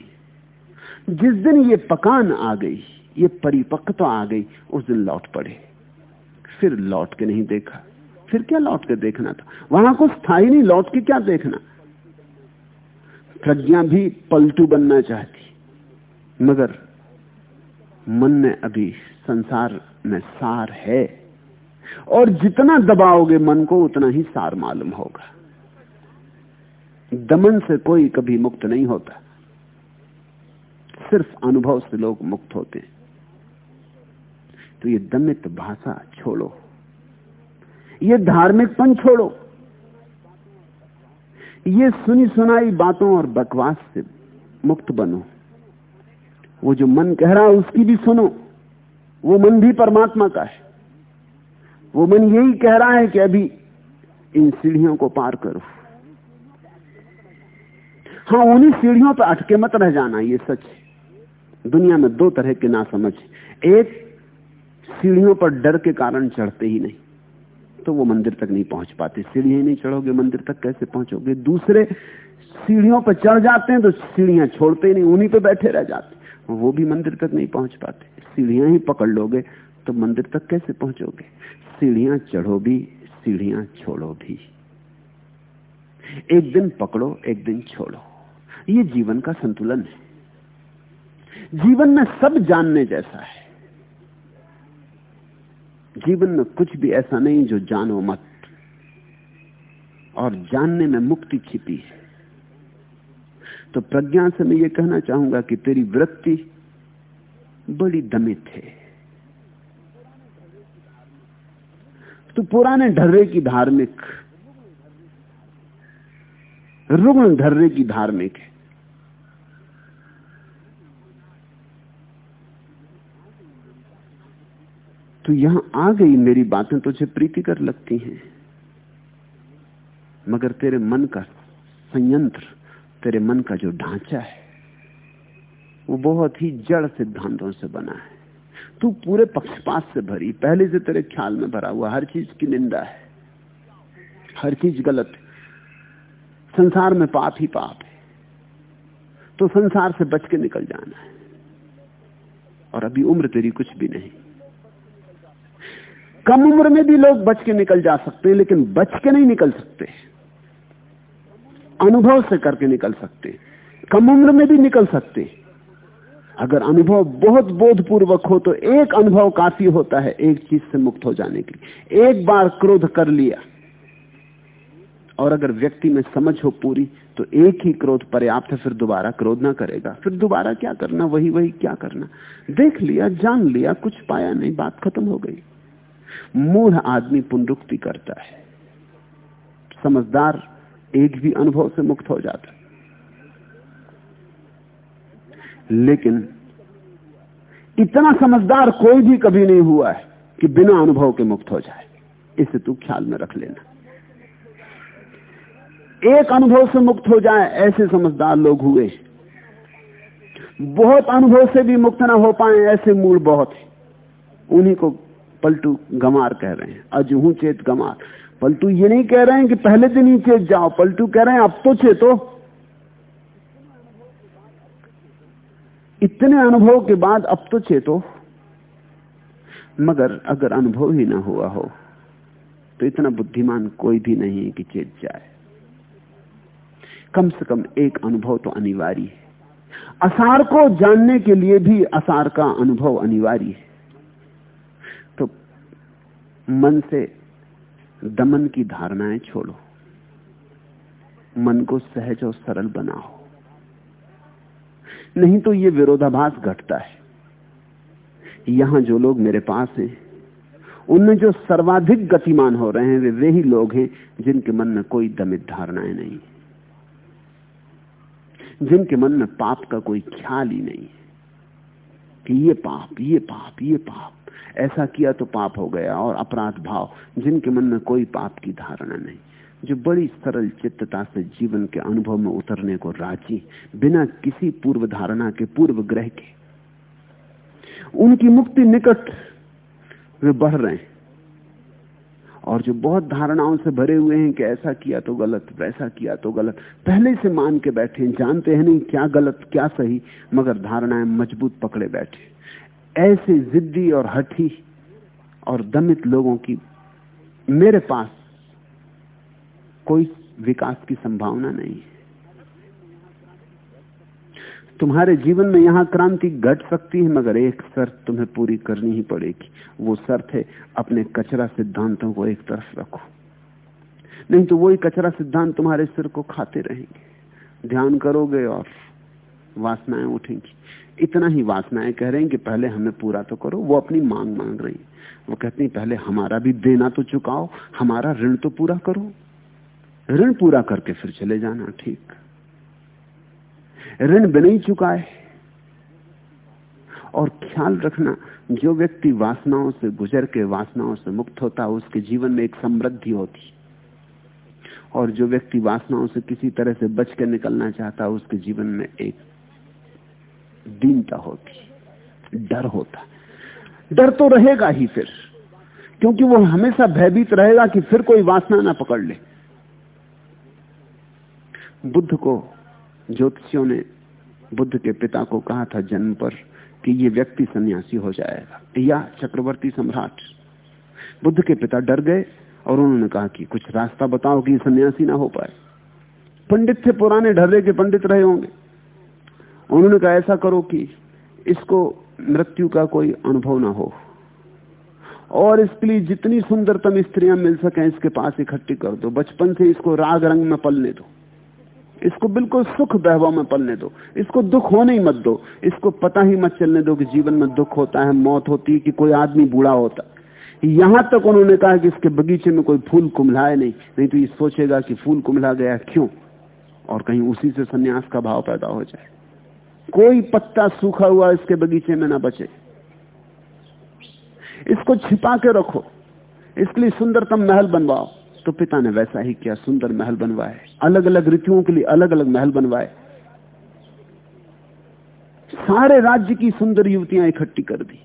जिस दिन ये पकान आ गई, ये परिपक्वता आ गई, उस दिन लौट पड़े। फिर लौट के नहीं देखा। फिर क्या लौट के देखना था? वहाँ कुछ था ही नहीं, लौट के क्या देखना? प्रज्ञा भी पलटू बनना चाहती, मगर मन में अभी संसार में सार है। और जितना दबाओगे मन को, उतना ही सार मालूम होगा। दमन से कोई कभी मुक्त नहीं होता। सिर्फ़ अनुभव से लोग मुक्त होते हैं। तो ये दमित भाषा छोड़ो। ये धार्मिकपन छोड़ो। ये सुनी सुनाई बातों और बकवास से मुक्त बनो। वो जो मन कह रहा है, उसकी भी सुनो। वो मन भी परमात्मा का है। वो मन यही कह रहा है कि अभी इन सीढ़ियों को पार करो। हाँ उन्हीं सीढ़ियों पर अटके मत रह जाना, ये सच दुनिया में दो तरह के ना समझ एक, सीढ़ियों पर डर के कारण चढ़ते ही नहीं तो वो मंदिर तक नहीं पहुँच पाते। सीढ़ियाँ नहीं चढ़ोगे, मंदिर तक कैसे पहुंचोगे? दूसरे, सीढ़ियों पर चढ़ जाते हैं तो सीढ़ियाँ छोड़ते ही नहीं, उन्हीं पर बैठे रह जाते वो भी मंदिर तक नहीं पहुँच पाते। सीढ़ियाँ ही पकड़ लोगे तो मंदिर तक कैसे पहुंचोगे? सीढ़ियाँ चढ़ो भी सीढ़ियाँ छोड़ो भी एक दिन पकड़ो, एक दिन छोड़ो। ये जीवन का संतुलन है। जीवन में सब जानने जैसा है। जीवन में कुछ भी ऐसा नहीं जो जानो मत। और जानने में मुक्ति छिपी है। तो प्रज्ञा से मैं ये कहना चाहूँगा कि तेरी वृत्ति बड़ी दमित है। तो पुराने ढर्रे की धार्मिक, रुग्ण ढर्रे की धार्मिक है। तो यहाँ आ गई मेरी बातें, तुझे प्रीतिकर लगती हैं। मगर तेरे मन का संयंत्र, तेरे मन का जो ढांचा है, वो बहुत ही जड़ सिद्धांतों से बना है। तू पूरे पक्षपात से भरी, पहले से तेरे ख्याल में भरा हुआ, हर चीज़ की निंदा है। हर चीज़ गलत है। संसार में पाप ही पाप है। तो संसार से बच के निकल जाना है। और अभी उम्र तेरी कुछ भी नहीं। कम उम्र में भी लोग बच के निकल जा सकते हैं, लेकिन बच के नहीं निकल सकते। अनुभव से करके निकल सकते कम उम्र में भी निकल सकते अगर अनुभव बहुत बोधपूर्वक हो तो एक अनुभव काफ़ी होता है एक चीज़ से मुक्त हो जाने के लिए। एक बार क्रोध कर लिया और अगर व्यक्ति में समझ हो पूरी तो एक ही क्रोध पर्याप्त है, फिर दोबारा क्रोध ना करेगा। फिर दोबारा क्या करना, वही वही क्या करना? देख लिया, जान लिया, कुछ पाया नहीं, बात खत्म हो गई। मूढ़ आदमी पुनरुक्ति करता है। समझदार एक भी अनुभव से मुक्त हो जाता है। लेकिन इतना समझदार कोई भी कभी नहीं हुआ है कि बिना अनुभव के मुक्त हो जाए। इसे तू ख्याल में रख लेना। एक अनुभव से मुक्त हो जाए, ऐसे समझदार लोग हुए। बहुत अनुभव से भी मुक्त ना हो पाए, ऐसे मूल बहुत है। उन्हीं को पलटू गमार कह रहे हैं। अजहू चेत गमार पलटू ये नहीं कह रहे हैं कि पहले दिन ही चेत जाओ। पलटू कह रहे हैं, अब तो चेतो। इतने अनुभव के बाद अब तो चेतो। मगर अगर अनुभव ही ना हुआ हो तो इतना बुद्धिमान कोई भी नहीं है कि चेत जाए। कम से कम एक अनुभव तो अनिवार्य है। असार को जानने के लिए भी असार का अनुभव अनिवार्य है। तो मन से दमन की धारणाएँ छोड़ो। मन को सहज और सरल बनाओ। नहीं तो ये विरोधाभास घटता है। यहाँ जो लोग मेरे पास हैं, उनमें जो सर्वाधिक गतिमान हो रहे हैं, वे वे ही लोग हैं जिनके मन में कोई दमित धारणाएँ नहीं जिनके मन में पाप का कोई ख्याल ही नहीं कि ये पाप ये पाप ये पाप। ऐसा किया तो पाप हो गया और अपराध भाव। जिनके मन में कोई पाप की धारणा नहीं। जो बड़ी सरल चित्तता से जीवन के अनुभव में उतरने को राज़ी, बिना किसी पूर्व धारणा के पूर्व ग्रह के। उनकी मुक्ति निकट वे बढ़ रहे हैं। और जो बहुत धारणाओं से भरे हुए हैं कि ऐसा किया तो गलत, वैसा किया तो गलत, पहले से मान के बैठे हैं, जानते हैं नहीं क्या गलत, क्या सही, मगर धारणाएँ मज़बूत पकड़े बैठे ऐसे जिद्दी और हठी और दमित लोगों की मेरे पास कोई विकास की संभावना नहीं है। तुम्हारे जीवन में यहाँ क्रांति घट सकती है, मगर एक शर्त तुम्हें पूरी करनी ही पड़ेगी। वो शर्त है, अपने कचरा सिद्धांतों को एक तरफ़ रखो। नहीं तो वही कचरा सिद्धांत तुम्हारे सिर को खाते रहेंगे। ध्यान करोगे और वासनाएँ उठेंगी। इतना ही वासनाएँ कह रहे हैं कि पहले हमें पूरा तो करो, वो अपनी मांग मांग रही वो कहती पहले हमारा भी देना तो चुकाओ, हमारा ऋण तो पूरा करो। ऋण पूरा करके फिर चले जाना, ठीक। ऋण भी नहीं चुकाए और ख्याल रखना, जो व्यक्ति वासनाओं से गुजर के, वासनाओं से मुक्त होता है उसके जीवन में एक समृद्धि होती। और जो व्यक्ति वासनाओं से किसी तरह से बच के निकलना चाहता है उसके जीवन में एक दीनता होती, डर होता। डर तो रहेगा ही फिर, क्योंकि वो हमेशा भयभीत रहेगा कि फिर कोई वासना ना पकड़ ले। बुद्ध को, ज्योतिषियों ने बुद्ध के पिता को कहा था जन्म पर कि ये व्यक्ति सन्यासी हो जाएगा। या चक्रवर्ती सम्राट। बुद्ध के पिता डर गए और उन्होंने कहा कि कुछ रास्ता बताओ कि सन्यासी ना हो पाए। पंडित थे पुराने, ढर्रे के पंडित रहे होंगे। उन्होंने कहा, ऐसा करो कि इसको मृत्यु का कोई अनुभव ना हो। और इसके लिए जितनी सुंदरतम स्त्रियाँ मिल सके, इसके पास इकट्ठी कर दो। बचपन से इसको राग रंग में पलने दो। इसको बिल्कुल सुख बहवा में पलने दो। इसको दुख होने ही मत दो। इसको पता ही मत चलने दो कि जीवन में दुख होता है, मौत होती है कि कोई आदमी बूढ़ा होता यहाँ तक उन्होंने कहा कि इसके बगीचे में कोई फूल कुमलाए नहीं नहीं तो ये सोचेगा कि फूल कुमला गया क्यों? और कहीं उसी से सन्यास का भाव पैदा हो जाए। कोई पत्ता सूखा हुआ इसके बगीचे में ना बचे। इसको छिपा के रखो। इसके लिए सुंदरतम महल बनवाओ। तो पिता ने वैसा ही किया, सुंदर महल बनवाए। अलग अलग ऋतुओं के लिए अलग अलग महल बनवाए। सारे राज्य की सुंदर युवतियाँ इकट्ठी कर दी।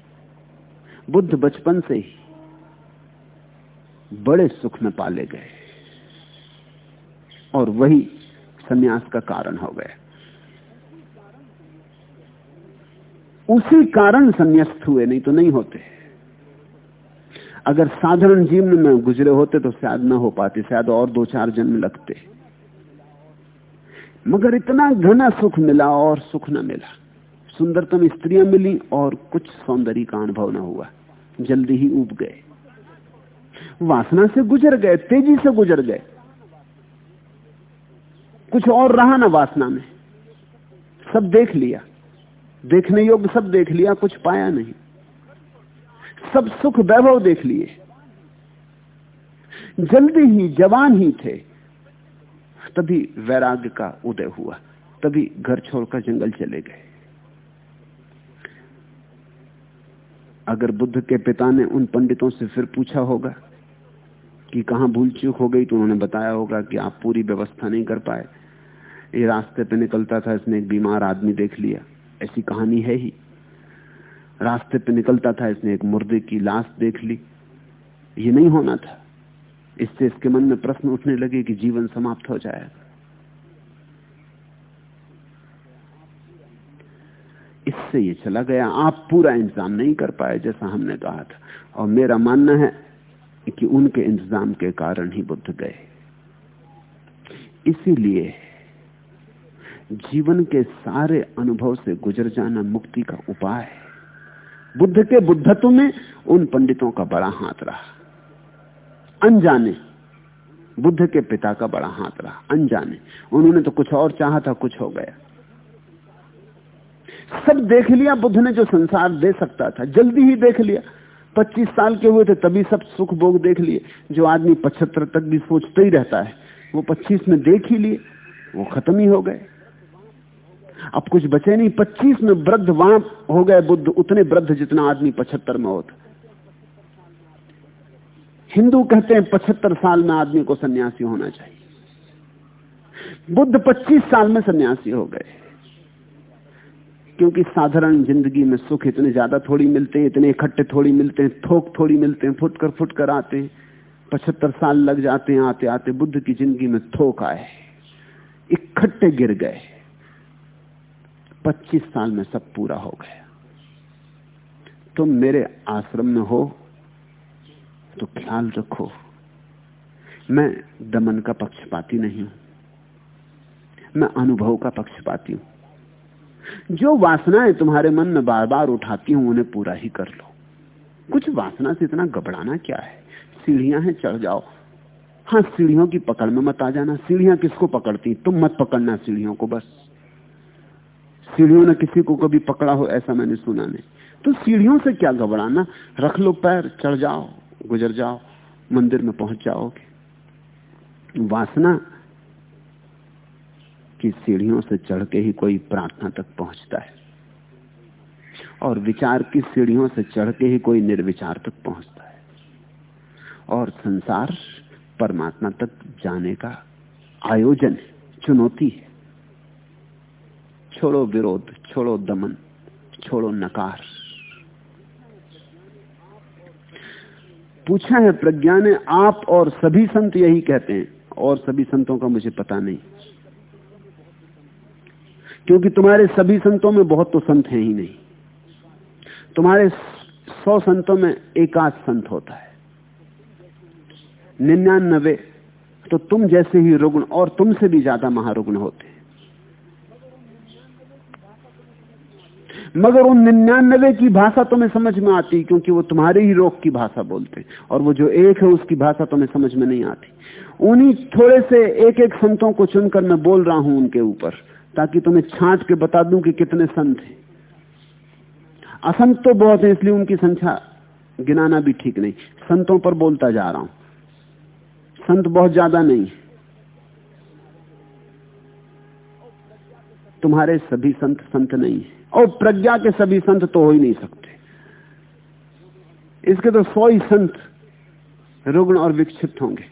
बुद्ध बचपन से ही बड़े सुख में पाले गए। और वही सन्यास का कारण हो गया उसी कारण संन्यास्त हुए, नहीं तो नहीं होते। अगर साधारण जीवन में गुजरे होते तो शायद ना हो पाते शायद और दो चार जन्म लगते। मगर इतना घना सुख मिला और सुख न मिला। सुंदरतम स्त्रियाँ मिली और कुछ सौंदर्य का अनुभव न हुआ। जल्दी ही उब गए। वासना से गुजर गए, तेज़ी से गुजर गए। कुछ और रहा ना वासना में। सब देख लिया। देखने योग्य सब देख लिया, कुछ पाया नहीं। सब सुख वैभव देख लिए। जल्दी ही जवान ही थे। तभी वैराग्य का उदय हुआ। तभी घर छोड़कर जंगल चले गए। अगर बुद्ध के पिता ने उन पंडितों से फिर पूछा होगा कि कहाँ भूल चूक हो गई तो उन्होंने बताया होगा कि आप पूरी व्यवस्था नहीं कर पाए। ये रास्ते पे निकलता था, इसने एक बीमार आदमी देख लिया। ऐसी कहानी है ही। रास्ते पे निकलता था, इसने एक मुर्दे की लाश देख ली। ये नहीं होना था। इससे इसके मन में प्रश्न उठने लगे कि जीवन समाप्त हो जाएगा। इससे ये चला गया, आप पूरा इंतज़ाम नहीं कर पाए, जैसा हमने कहा था। और मेरा मानना है कि उनके इंतज़ाम के कारण ही बुद्ध गए। इसीलिए जीवन के सारे अनुभव से गुजर जाना मुक्ति का उपाय है। बुद्ध के बुद्धत्व में उन पंडितों का बड़ा हाथ रहा। अनजाने बुद्ध के पिता का बड़ा हाथ रहा। अनजाने। उन्होंने तो कुछ और चाहा था, कुछ हो गया। सब देख लिया, बुद्ध ने जो संसार दे सकता था, जल्दी ही देख लिया। 25 साल के हुए थे, तभी सब सुख भोग देख लिए। जो आदमी पचहत्तर तक भी सोचते ही रहता है, वो 25 में देख ही लिए, वो खत्म ही हो गए। अब कुछ बचे नहीं। पच्चीस में वृद्ध वहाँ हो गए बुद्ध, उतने वृद्ध जितना आदमी पचहत्तर में होता। हिंदू कहते हैं पचहत्तर साल में आदमी को सन्यासी होना चाहिए। बुद्ध 25 साल में सन्यासी हो गए। क्योंकि साधारण ज़िंदगी में सुख इतने ज़्यादा थोड़ी मिलते हैं, इतने इकट्ठे थोड़ी मिलते हैं, थोक थोड़ी मिलते हैं, फुटकर फुटकर आते हैं, पचहत्तर साल लग जाते हैं, आते आते बुद्ध की ज़िंदगी में थोक आए, इकट्ठे गिर गए। पच्चीस साल में सब पूरा हो गया। तुम मेरे आश्रम में हो तो ख्याल रखो, मैं दमन का पक्षपाती नहीं हूँ। मैं अनुभव का पक्षपाती हूँ। जो वासनाएँ तुम्हारे मन में बार बार उठाती हूँ, उन्हें पूरा ही कर लो। कुछ वासना से इतना घबराना क्या है? सीढ़ियाँ हैं, चढ़ जाओ। हाँ सीढ़ियों की पकड़ में मत आ जाना। सीढ़ियाँ किसको पकड़ती तुम मत पकड़ना सीढ़ियों को, बस। सीढ़ियों ने किसी को कभी पकड़ा हो, ऐसा मैंने सुना नहीं। तो सीढ़ियों से क्या घबराना? रख लो पैर, चढ़ जाओ, गुजर जाओ, मंदिर में पहुँच जाओगे। वासना की सीढ़ियों से चढ़ के ही कोई प्रार्थना तक पहुँचता है। और विचार की सीढ़ियों से चढ़ के ही कोई निर्विचार तक पहुँचता है। और संसार परमात्मा तक जाने का आयोजन है चुनौती है। छोड़ो विरोध, छोड़ो दमन, छोड़ो नकार। पूछा है प्रज्ञा ने, आप और सभी संत यही कहते हैं, और सभी संतों का मुझे पता नहीं। क्योंकि तुम्हारे सभी संतों में बहुत तो संत हैं ही नहीं। तुम्हारे सौ संतों में एक आध संत होता है। निन्यानबे तो तुम जैसे ही रुग्ण और तुमसे भी ज़्यादा महारुग्ण होते मगर उन निन्यानबे की भाषा तुम्हें समझ में आती, क्योंकि वो तुम्हारे ही रोग की भाषा बोलते और वो जो एक है, उसकी भाषा तुम्हें समझ में नहीं आती। उन्हीं थोड़े से एक एक संतों को चुनकर मैं बोल रहा हूँ उनके ऊपर, ताकि तुम्हें छांट के बता दूँ कि कितने संत हैं। असंत तो बहुत है, इसलिए उनकी संख्या गिनाना भी ठीक नहीं। संतों पर बोलता जा रहा हूँ। संत बहुत ज़्यादा नहीं तुम्हारे सभी संत संत नहीं है। और प्रज्ञा के सभी संत तो हो ही नहीं सकते। इसके तो सौ ही संत रुग्ण और विक्षिप्त होंगे।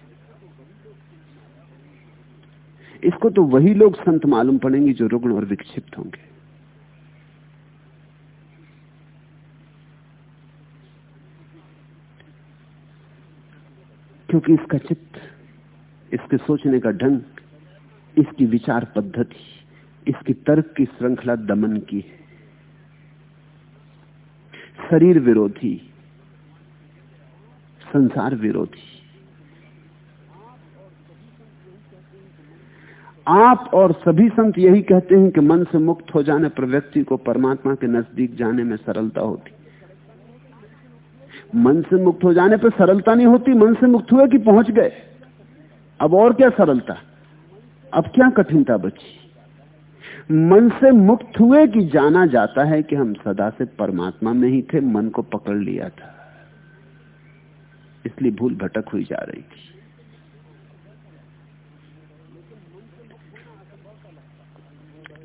इसको तो वही लोग संत मालूम पड़ेंगे जो रुग्ण और विक्षिप्त होंगे। क्योंकि इसका चित्त, इसके सोचने का ढंग, इसकी विचार पद्धति, इसकी तर्क की श्रृंखला दमन की है। शरीर विरोधी, संसार विरोधी। आप और सभी संत यही कहते हैं कि मन से मुक्त हो जाने पर व्यक्ति को परमात्मा के नज़दीक जाने में सरलता होती। मन से मुक्त हो जाने पर सरलता नहीं होती, मन से मुक्त हुए कि पहुँच गए। अब और क्या सरलता? अब क्या कठिनता बची? मन से मुक्त हुए कि जाना जाता है कि हम सदा से परमात्मा में ही थे, मन को पकड़ लिया था। इसलिए भूल भटक हुई जा रही थी।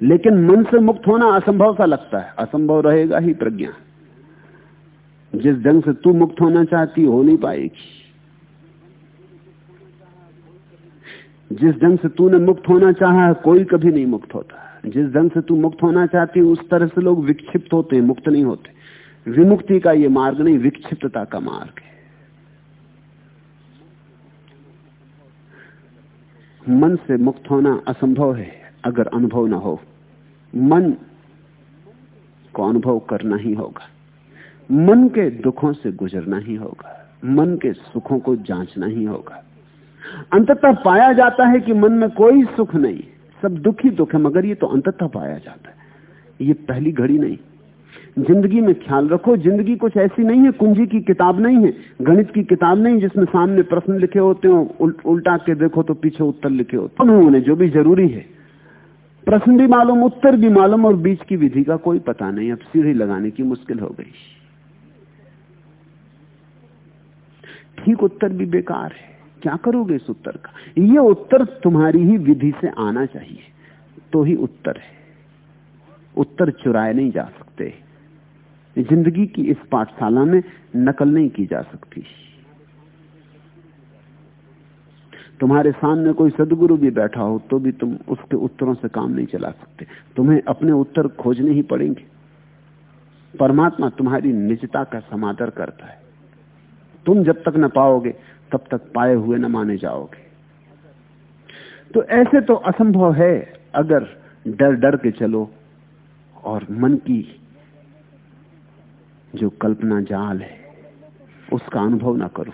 लेकिन मन से मुक्त होना असंभव सा लगता है। असंभव रहेगा ही प्रज्ञा। जिस ढंग से तू मुक्त होना चाहती हो नहीं पाएगी। जिस ढंग से तूने मुक्त होना चाहा है, कोई कभी नहीं मुक्त होता। जिस ढंग से तू मुक्त होना चाहती उस तरह से लोग विक्षिप्त होते हैं, मुक्त नहीं होते। विमुक्ति का ये मार्ग नहीं, विक्षिप्तता का मार्ग है। मन से मुक्त होना असंभव है, अगर अनुभव ना हो। मन को अनुभव करना ही होगा। मन के दुखों से गुजरना ही होगा। मन के सुखों को जांचना ही होगा। अंततः पाया जाता है कि मन में कोई सुख नहीं सब दुख ही दुख है मगर ये तो अंततः पाया जाता है। ये पहली घड़ी नहीं। ज़िंदगी में ख्याल रखो ज़िंदगी कुछ ऐसी नहीं है कुंजी की किताब नहीं है गणित की किताब नहीं जिसमें सामने प्रश्न लिखे होते हो उल, उल्टा के देखो तो पीछे उत्तर लिखे होते उन्होंने जो भी ज़रूरी है। प्रश्न भी मालूम उत्तर भी मालूम और बीच की विधि का कोई पता नहीं। अब सीढ़ी लगाने की मुश्किल हो गई। ठीक उत्तर भी बेकार है। क्या करोगे इस उत्तर का? ये उत्तर तुम्हारी ही विधि से आना चाहिए। तो ही उत्तर है। उत्तर चुराए नहीं जा सकते। ज़िंदगी की इस पाठशाला में नकल नहीं की जा सकती। तुम्हारे सामने कोई सदगुरु भी बैठा हो तो भी तुम उसके उत्तरों से काम नहीं चला सकते। तुम्हें अपने उत्तर खोजने ही पड़ेंगे। परमात्मा तुम्हारी निजता का समादर करता है। तुम जब तक न पाओगे तब तक पाए हुए न माने जाओगे। तो ऐसे तो असंभव है, अगर डर डर के चलो और मन की जो कल्पना जाल है, उसका अनुभव ना करो।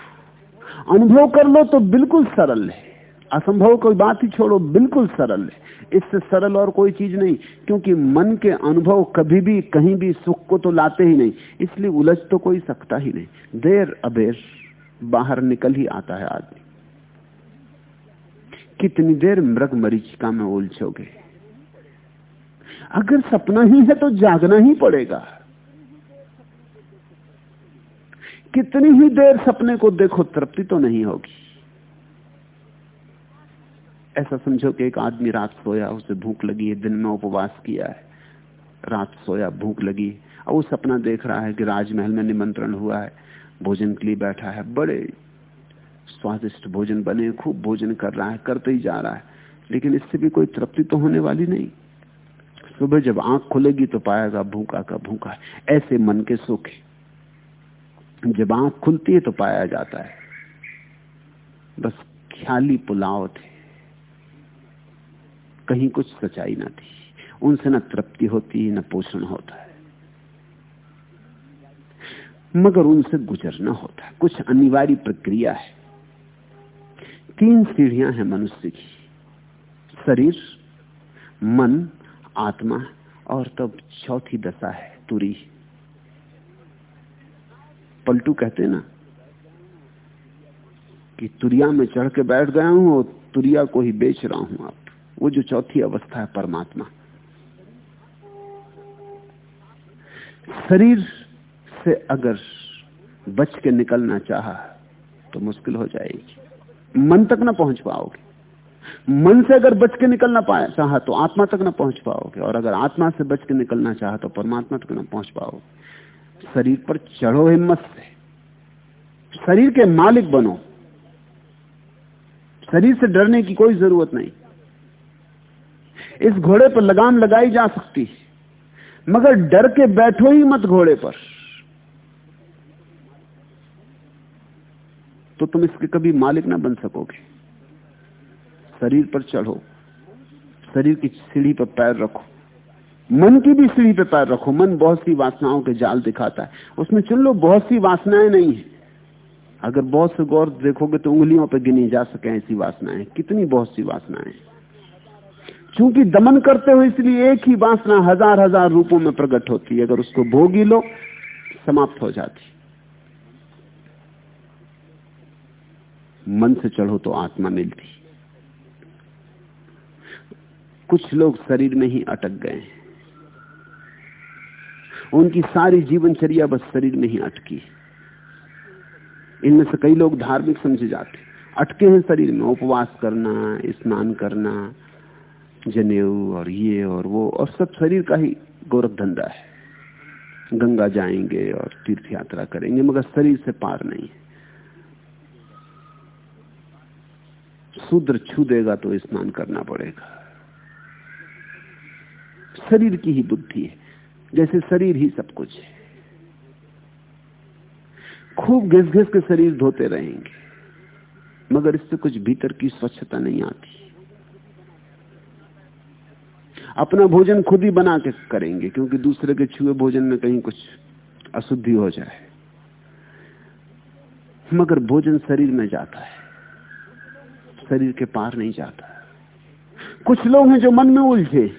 अनुभव कर लो तो बिल्कुल सरल है। असंभव कोई बात ही छोड़ो, बिल्कुल सरल है। इससे सरल और कोई चीज़ नहीं, क्योंकि मन के अनुभव कभी भी, कहीं भी सुख को तो लाते ही नहीं, इसलिए उलझ तो कोई सकता ही नहीं। देर अबेर। बाहर निकल ही आता है आदमी। कितनी देर मृग मरीचिका में उलझोगे? अगर सपना ही है तो जागना ही पड़ेगा। कितनी ही देर सपने को देखो, तृप्ति तो नहीं होगी। ऐसा समझो कि एक आदमी रात सोया, उसे भूख लगी है, दिन में उपवास किया है। रात सोया, भूख लगी और वो सपना देख रहा है कि राजमहल में निमंत्रण हुआ है। भोजन के लिए बैठा है, बड़े स्वादिष्ट भोजन बने, खूब भोजन कर रहा है, करते ही जा रहा है, लेकिन इससे भी कोई तृप्ति तो होने वाली नहीं। सुबह जब आँख खुलेगी तो पाएगा भूखा का भूखा ऐसे मन के सुख जब आँख खुलती है तो पाया जाता है। बस ख्याली पुलाव थे। कहीं कुछ सच्चाई ना थी। उनसे न तृप्ति होती, न पोषण होता है। मगर उनसे गुजरना होता। है कुछ अनिवार्य प्रक्रिया है। तीन सीढ़ियाँ हैं मनुष्य की। शरीर, मन, आत्मा और तब चौथी दशा है, तुरी। पलटू कहते ना कि तुरिया में चढ़ के बैठ गया हूँ और तुरिया को ही बेच रहा हूँ आप वो जो चौथी अवस्था है, परमात्मा। शरीर से अगर बच के निकलना चाहा तो मुश्किल हो जाएगी। मन तक ना पहुँच पाओगे। मन से अगर बच के निकलना चाहा तो आत्मा तक ना पहुँच पाओगे। और अगर आत्मा से बच के निकलना चाहा तो परमात्मा तक ना पहुँच पाओगे। शरीर पर चढ़ो हिम्मत से। शरीर के मालिक बनो। शरीर से डरने की कोई ज़रूरत नहीं। इस घोड़े पर लगाम लगाई जा सकती मगर डर के बैठो ही मत घोड़े पर। तो तुम इसके कभी मालिक ना बन सकोगे। शरीर पर चढ़ो, शरीर की सीढ़ी पर पैर रखो, मन की भी सीढ़ी पर पैर रखो। मन बहुत सी वासनाओं के जाल दिखाता है। उसमें चुन लो, बहुत सी वासनाएँ नहीं है। अगर बहुत से गौर देखोगे तो उंगलियों पर गिनी जा सके ऐसी वासनाएँ। कितनी बहुत सी वासनाएँ चूँकि दमन करते हो, इसलिए एक ही वासना हज़ार हज़ार रूपों में प्रकट होती है। अगर उसको भोगी लो, समाप्त हो जाती मन से चढ़ो तो आत्मा मिलती। कुछ लोग शरीर में ही अटक गए उनकी सारी जीवनचर्या बस शरीर में ही अटकी इनमें से कई लोग धार्मिक समझे जाते अटके हैं शरीर में, उपवास करना, स्नान करना, जनेऊ और ये और वो, और सब शरीर का ही गोरख धंधा है। गंगा जाएँगे और तीर्थ यात्रा करेंगे, मगर शरीर से पार नहीं है। शूद्र छू देगा तो स्नान करना पड़ेगा। शरीर की ही बुद्धि है, जैसे शरीर ही सब कुछ है। खूब घिस घिस के शरीर धोते रहेंगे, मगर इससे कुछ भीतर की स्वच्छता नहीं आती। अपना भोजन खुद ही बना के करेंगे, क्योंकि दूसरे के छुए भोजन में कहीं कुछ अशुद्धि हो जाए। मगर भोजन शरीर में जाता है। शरीर के पार नहीं जाता। कुछ लोग हैं जो मन में उलझे।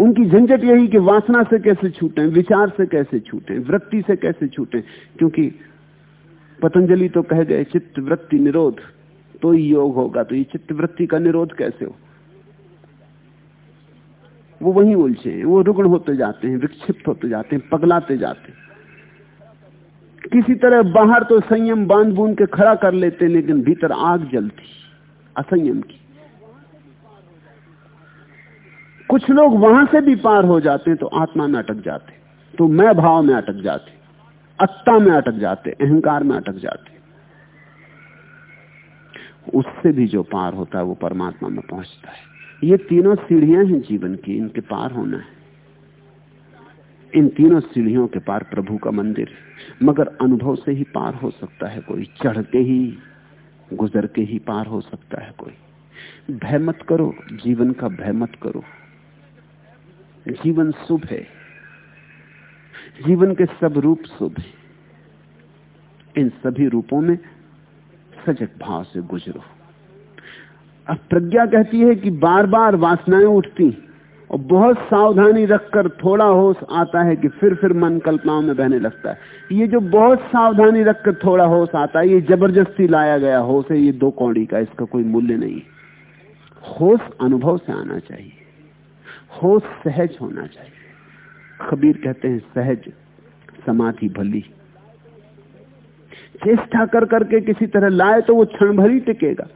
उनकी झंझट यही कि वासना से कैसे छूटें, विचार से कैसे छूटें, वृत्ति से कैसे छूटें, क्योंकि पतंजलि तो कह गए, चित्त वृत्ति निरोध तो ही योग होगा। तो ये चित्त वृत्ति का निरोध कैसे हो? वो वहीं उलझे वो रुग्ण होते जाते हैं, विक्षिप्त होते जाते हैं, पगलाते जाते हैं। किसी तरह बाहर तो संयम बाँध बूंद के खड़ा कर लेते, लेकिन भीतर आग जलती, असंयम की। कुछ लोग वहाँ से भी पार हो जाते हैं तो आत्मा में अटक जाते तो मैं भाव में अटक जाते, अत्ता में अटक जाते, अहंकार में अटक जाते। उससे भी जो पार होता है, वो परमात्मा में पहुँचता है। ये तीनों सीढ़ियाँ हैं जीवन की, इनके पार होना है। इन तीनों सीढ़ियों के पार प्रभु का मंदिर, मगर अनुभव से ही पार हो सकता है कोई चढ़ के ही गुजर के ही पार हो सकता है कोई। भय मत करो, जीवन का भय मत करो। जीवन शुभ है। जीवन के सब रूप शुभ है। इन सभी रूपों में सजग भाव से गुजरो। अब प्रज्ञा कहती है कि बार बार वासनाएँ उठती और बहुत सावधानी रखकर थोड़ा होश आता है कि फिर फिर मन कल्पनाओं में बहने लगता है। ये जो बहुत सावधानी रखकर थोड़ा होश आता है, ये ज़बरदस्ती लाया गया होश है, ये दो कौड़ी का, इसका कोई मूल्य नहीं होश अनुभव से आना चाहिए। होश सहज होना चाहिए। खबीर कहते हैं, सहज समाधि भली। चेष्टा कर करके किसी तरह लाए तो वो क्षण भर ही टिकेगा।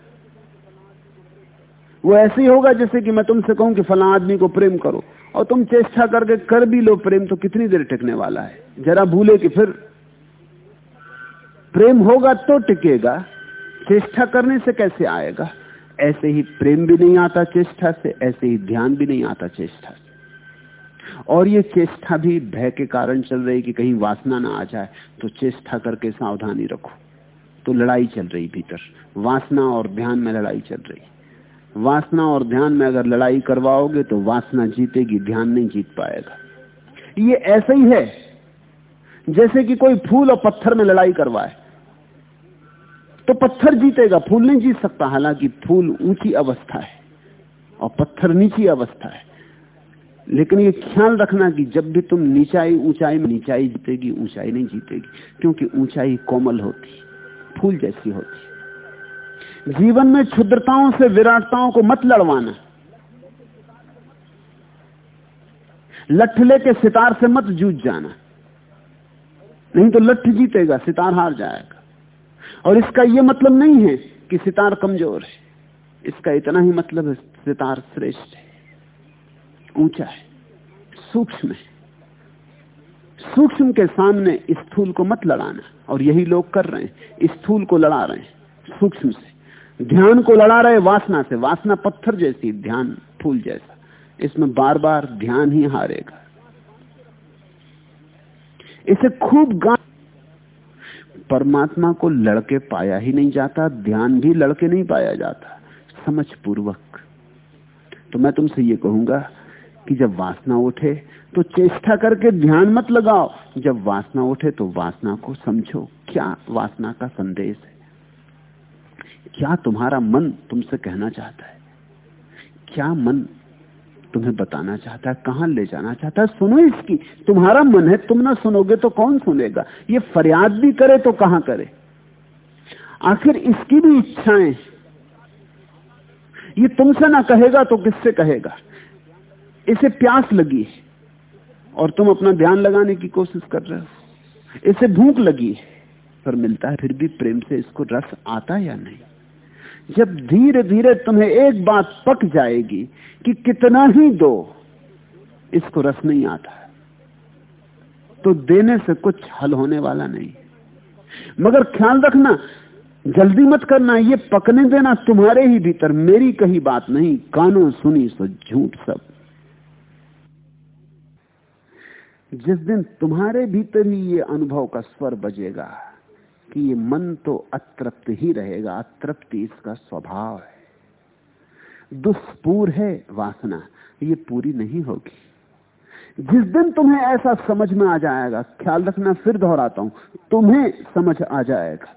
वो ऐसे ही होगा जैसे कि मैं तुमसे कहूँ कि फला आदमी को प्रेम करो। और तुम चेष्टा करके कर भी लो प्रेम तो कितनी देर टिकने वाला है। जरा भूले कि फिर प्रेम होगा तो टिकेगा, चेष्टा करने से कैसे आएगा? ऐसे ही प्रेम भी नहीं आता चेष्टा से, ऐसे ही ध्यान भी नहीं आता चेष्टा से। और ये चेष्टा भी भय के कारण चल रही कि कहीं वासना ना आ जाए तो चेष्टा करके सावधानी रखो। तो लड़ाई चल रही भीतर, वासना और ध्यान में लड़ाई चल रही। वासना और ध्यान में अगर लड़ाई करवाओगे तो वासना जीतेगी, ध्यान नहीं जीत पाएगा। ये ऐसा ही है, जैसे कि कोई फूल और पत्थर में लड़ाई करवाए तो पत्थर जीतेगा, फूल नहीं जीत सकता, हालाँकि फूल ऊँची अवस्था है और पत्थर नीची अवस्था है। लेकिन ये ख्याल रखना कि जब भी तुम नीचाई, ऊंचाई में, नीचाई जीतेगी, ऊंचाई नहीं जीतेगी, क्योंकि ऊंचाई कोमल होती, फूल जैसी होती। जीवन में क्षुद्रताओं से विराटताओं को मत लड़वाना। लठले के सितार से मत जूझ जाना। नहीं तो लठ जीतेगा, सितार हार जाएगा। और इसका यह मतलब नहीं है कि सितार कमज़ोर है। इसका इतना ही मतलब है, सितार श्रेष्ठ है। ऊँचा है, सूक्ष्म है। सूक्ष्म के सामने स्थूल को मत लड़ाना। और यही लोग कर रहे हैं स्थूल को लड़ा रहे हैं, सूक्ष्म से। ध्यान को लड़ा रहे वासना से, वासना पत्थर जैसी, ध्यान फूल जैसा। इसमें बार बार ध्यान ही हारेगा। इसे खूब गा परमात्मा को लड़के पाया ही नहीं जाता, ध्यान भी लड़के नहीं पाया जाता। समझ पूर्वक तो मैं तुमसे ये कहूँगा कि जब वासना उठे तो चेष्टा करके ध्यान मत लगाओ। जब वासना उठे तो वासना को समझो। क्या वासना का संदेश है? क्या तुम्हारा मन तुमसे कहना चाहता है? क्या मन तुम्हें बताना चाहता है? कहाँ ले जाना चाहता है? सुनो इसकी। तुम्हारा मन है, तुम ना सुनोगे तो कौन सुनेगा? ये फरियाद भी करे तो कहाँ करे? आखिर इसकी भी इच्छाएँ। ये तुमसे ना कहेगा तो किससे कहेगा? इसे प्यास लगी है। और तुम अपना ध्यान लगाने की कोशिश कर रहे हो। इसे भूख लगी है। पर मिलता है, फिर भी प्रेम से इसको रस आता या नहीं? जब धीरे धीरे तुम्हें एक बात पक जाएगी कि कितना ही दो, इसको रस नहीं आता। तो देने से कुछ हल होने वाला नहीं। मगर ख्याल रखना, जल्दी मत करना, ये पकने देना तुम्हारे ही भीतर मेरी कही बात नहीं कानों सुनी सो झूठ सब। जिस दिन तुम्हारे भीतर ही ये अनुभव का स्वर बजेगा कि ये मन तो अतृप्त ही रहेगा, अतृप्ति इसका स्वभाव है। दुष्पूर है वासना, ये पूरी नहीं होगी। जिस दिन तुम्हें ऐसा समझ में आ जाएगा, ख्याल रखना, फिर दोहराता हूँ, तुम्हें समझ आ जाएगा।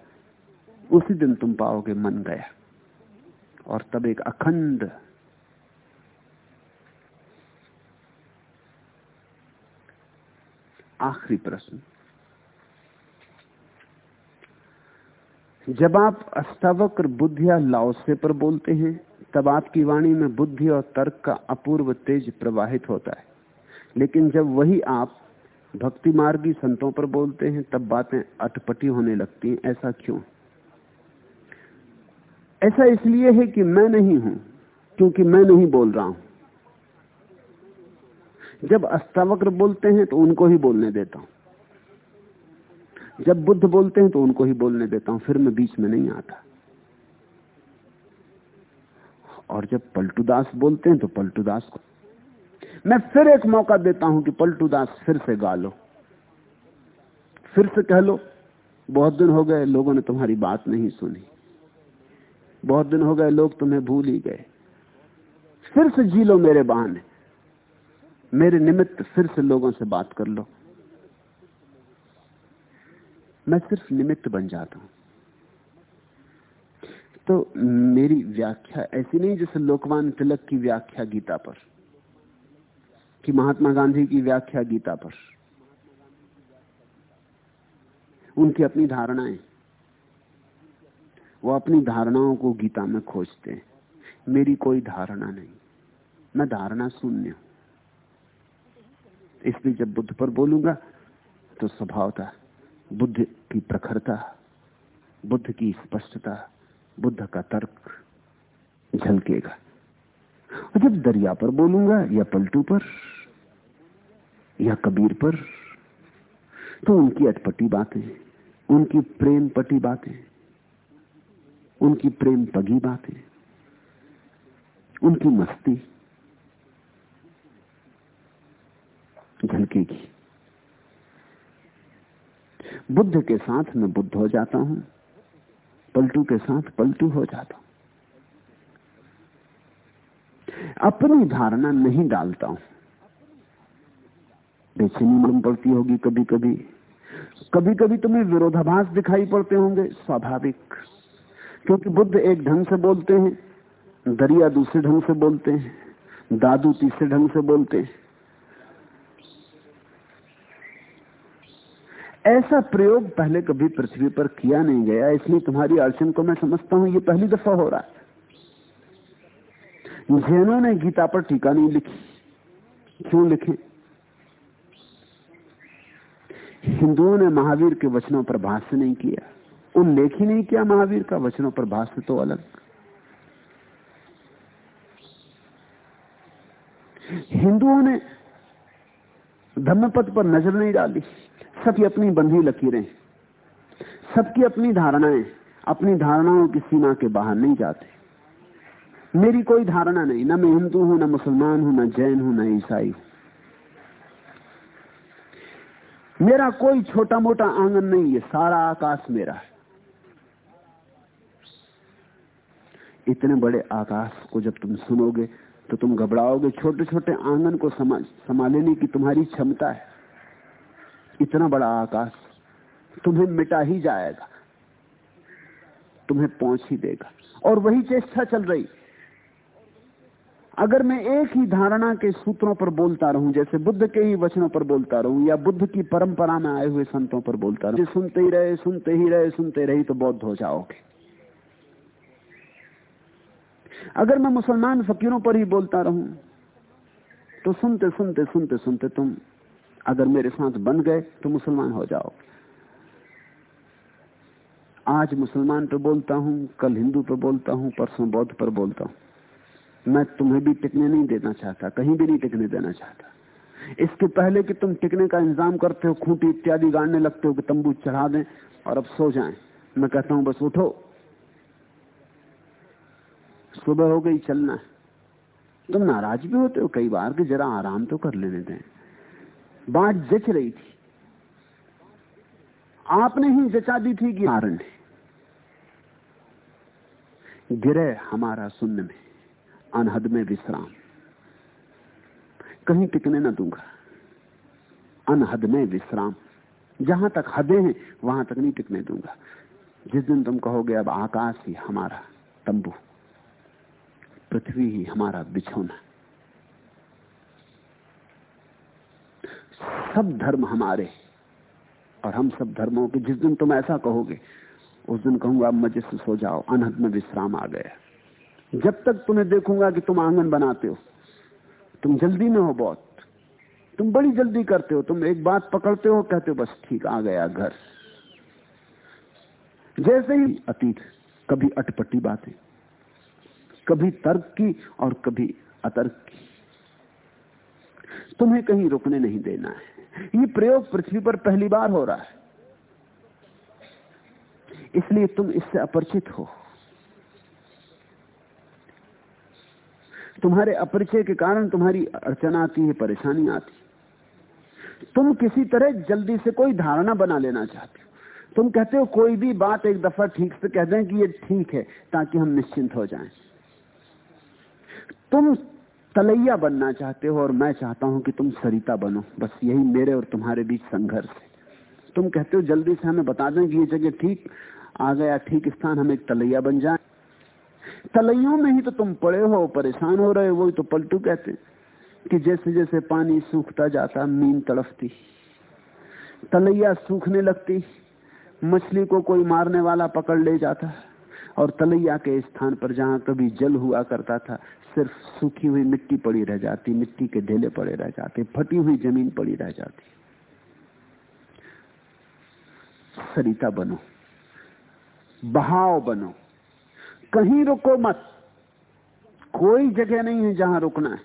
उसी दिन तुम पाओगे मन गया। और तब एक अखंड आखिरी प्रश्न। जब आप अष्टावक्र बुद्धि या लाओसे पर बोलते हैं, तब आपकी वाणी में बुद्धि और तर्क का अपूर्व तेज प्रवाहित होता है। लेकिन जब वही आप भक्ति मार्गी संतों पर बोलते हैं, तब बातें अटपटी होने लगती हैं। ऐसा क्यों? ऐसा इसलिए है कि मैं नहीं हूँ, क्योंकि मैं नहीं बोल रहा हूँ। जब अष्टावक्र बोलते हैं तो उनको ही बोलने देता हूँ। जब बुद्ध बोलते हैं तो उनको ही बोलने देता हूँ, फिर मैं बीच में नहीं आता। और जब पलटूदास बोलते हैं तो पलटूदास को मैं फिर एक मौका देता हूँ कि पलटू दास फिर से गा लो। फिर से कह लो, बहुत दिन हो गए, लोगों ने तुम्हारी बात नहीं सुनी। बहुत दिन हो गए, लोग तुम्हें भूल ही गए। फिर से जी लो मेरे बहाने। मेरे निमित्त फिर से लोगों से बात कर लो। मैं सिर्फ़ निमित्त बन जाता हूँ। तो मेरी व्याख्या ऐसी नहीं जैसे लोकवान तिलक की व्याख्या गीता पर, कि महात्मा गांधी की व्याख्या गीता पर। उनकी अपनी धारणाएँ, वो अपनी धारणाओं को गीता में खोजते हैं। मेरी कोई धारणा नहीं, मैं धारणा शून्य हूँ। इसलिए जब बुद्ध पर बोलूँगा तो स्वभाव था बुद्ध की प्रखरता, बुद्ध की स्पष्टता, बुद्ध का तर्क झलकेगा। और जब दरिया पर बोलूँगा या पलटू पर या कबीर पर तो उनकी अटपटी बातें, उनकी प्रेम पटी बातें, उनकी प्रेम पगी बातें, उनकी मस्ती झलकेगी। बुद्ध के साथ मैं बुद्ध हो जाता हूँ, पलटू के साथ पलटू हो जाता हूँ। अपनी धारणा नहीं डालता हूँ। बेचैनी मालूम पड़ती होगी कभी कभी कभी कभी तुम्हें विरोधाभास दिखाई पड़ते होंगे, स्वाभाविक। क्योंकि बुद्ध एक ढंग से बोलते हैं, दरिया दूसरे ढंग से बोलते हैं, दादू तीसरे ढंग से बोलते हैं। ऐसा प्रयोग पहले कभी पृथ्वी पर किया नहीं गया, इसलिए तुम्हारी अड़चन को मैं समझता हूँ, ये पहली दफ़ा हो रहा है। जैनों ने गीता पर टीका नहीं लिखी, क्यों लिखे? हिंदुओं ने महावीर के वचनों पर भाष्य नहीं किया उल्लेख ही नहीं किया महावीर का, वचनों पर भाष्य तो अलग। हिंदुओं ने धर्मपद पर नज़र नहीं डाली। सबकी अपनी बंधी लकीरें सबकी अपनी धारणाएँ अपनी धारणाओं की सीमा के बाहर नहीं जाते। मेरी कोई धारणा नहीं ना मैं हिंदू हूँ ना मुसलमान हूँ ना जैन हूँ ना ईसाई मेरा कोई छोटा मोटा आँगन नहीं है सारा आकाश मेरा है। इतने बड़े आकाश को जब तुम सुनोगे तो तुम घबराओगे छोटे छोटे आँगन को समा, संभालने की तुम्हारी क्षमता है। इतना बड़ा आकाश तुम्हें मिटा ही जाएगा, तुम्हें पहुँच ही देगा। और वही चेष्टा चल रही। अगर मैं एक ही धारणा के सूत्रों पर बोलता रहूँ, जैसे बुद्ध के ही वचनों पर बोलता रहूँ, या बुद्ध की परंपरा में आए हुए संतों पर बोलता रहूँ सुनते ही रहे, सुनते ही रहे, सुनते रही तो बौद्ध हो जाओगे। अगर मैं मुसलमान फकीरों पर ही बोलता रहूँ तो सुनते सुनते सुनते सुनते तुम अगर मेरे साथ बन गए तो मुसलमान हो जाओ। आज मुसलमान पर बोलता हूँ, कल हिंदू पर बोलता हूँ, परसों बौद्ध पर बोलता हूँ। मैं तुम्हें भी टिकने नहीं देना चाहता, कहीं भी नहीं टिकने देना चाहता। इसके पहले कि तुम टिकने का इंतज़ाम करते हो, खूंटी इत्यादि गाड़ने लगते हो कि तंबू चढ़ा दें और अब सो जाएँ। मैं कहता हूँ, बस उठो। सुबह हो गई, चलना तुम नाराज़ भी होते हो, कई बार कि जरा आराम तो कर लेने दें। बात जच रही थी। आपने ही जचा दी थी कि कारण गिरे हमारा सुन्न में, अनहद में विश्राम। कहीं टिकने ना दूँगा। अनहद में विश्राम। जहाँ तक हदें हैं, वहाँ तक नहीं टिकने दूँगा। जिस दिन तुम कहोगे अब आकाश ही हमारा तंबू, पृथ्वी ही हमारा बिछोना। सब धर्म हमारे और हम सब धर्मों के, जिस दिन तुम ऐसा कहोगे, उस दिन कहूँगा मज़े से सो जाओ, अनहद में विश्राम आ गया। जब तक तुम्हें देखूँगा कि तुम आँगन बनाते हो, तुम जल्दी में हो बहुत, तुम बड़ी जल्दी करते हो, तुम एक बात पकड़ते हो, कहते हो, बस ठीक, आ गया घर। जैसे ही अतीत, कभी अटपटी बातें, कभी तर्क की और कभी अतर्क की। तुम्हें कहीं रुकने नहीं देना है। ये प्रयोग पृथ्वी पर पहली बार हो रहा है। इसलिए तुम इससे अपरिचित हो। तुम्हारे अपरिचय के कारण तुम्हारी अड़चन आती है, परेशानी आती है। तुम किसी तरह जल्दी से कोई धारणा बना लेना चाहते हो। तुम कहते हो, कोई भी बात एक दफ़ा ठीक से कह दें कि ये ठीक है, ताकि हम निश्चिंत हो जाएँ। तुम तलैया बनना चाहते हो और मैं चाहता हूँ कि तुम सरिता बनो। बस यही मेरे और तुम्हारे बीच संघर्ष है। तुम कहते हो, जल्दी से हमें बता दें कि ये जगह ठीक आ गया, ठीक स्थान, हम एक तलैया बन जाए। तलैयों में ही तो तुम पड़े हो, परेशान हो रहे हो, वही तो पलटू कहते। कि जैसे जैसे पानी सूखता जाता, मीन तड़फती। तलैया सूखने लगती, मछली को कोई मारने वाला पकड़ ले जाता। और तलैया के स्थान पर जहाँ कभी जल हुआ करता था सिर्फ़ सूखी हुई मिट्टी पड़ी रह जाती, मिट्टी के ढेले पड़े रह जाते, फटी हुई ज़मीन पड़ी रह जाती। सरिता बनो, बहाव बनो, कहीं रुको मत। कोई जगह नहीं है जहाँ रुकना है।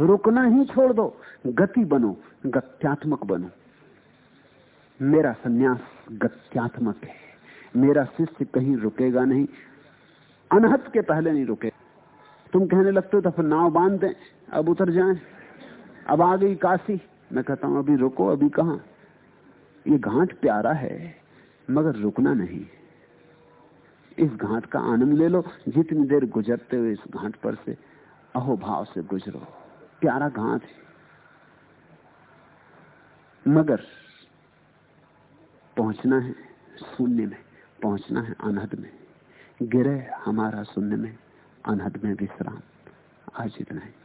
रुकना ही छोड़ दो, गति बनो, गत्यात्मक बनो। मेरा सन्यास गत्यात्मक है। मेरा शिष्य कहीं रुकेगा नहीं, अनहत के पहले नहीं रुके तुम कहने लगते हो तो फिर नाव बाँध दें। अब उतर जाएँ। अब आ गई काशी। मैं कहता हूँ, अभी रुको, अभी कहा? ये घाट प्यारा है, मगर रुकना नहीं। इस घाट का आनंद ले लो। जितनी देर गुजरते हुए इस घाट पर से अहो भाव से गुजरो। प्यारा घाट है। मगर पहुँचना है शून्य में, पहुँचना है अनहद में। गिरे हमारा शून्य में। अनहद में विश्राम आज इतना है।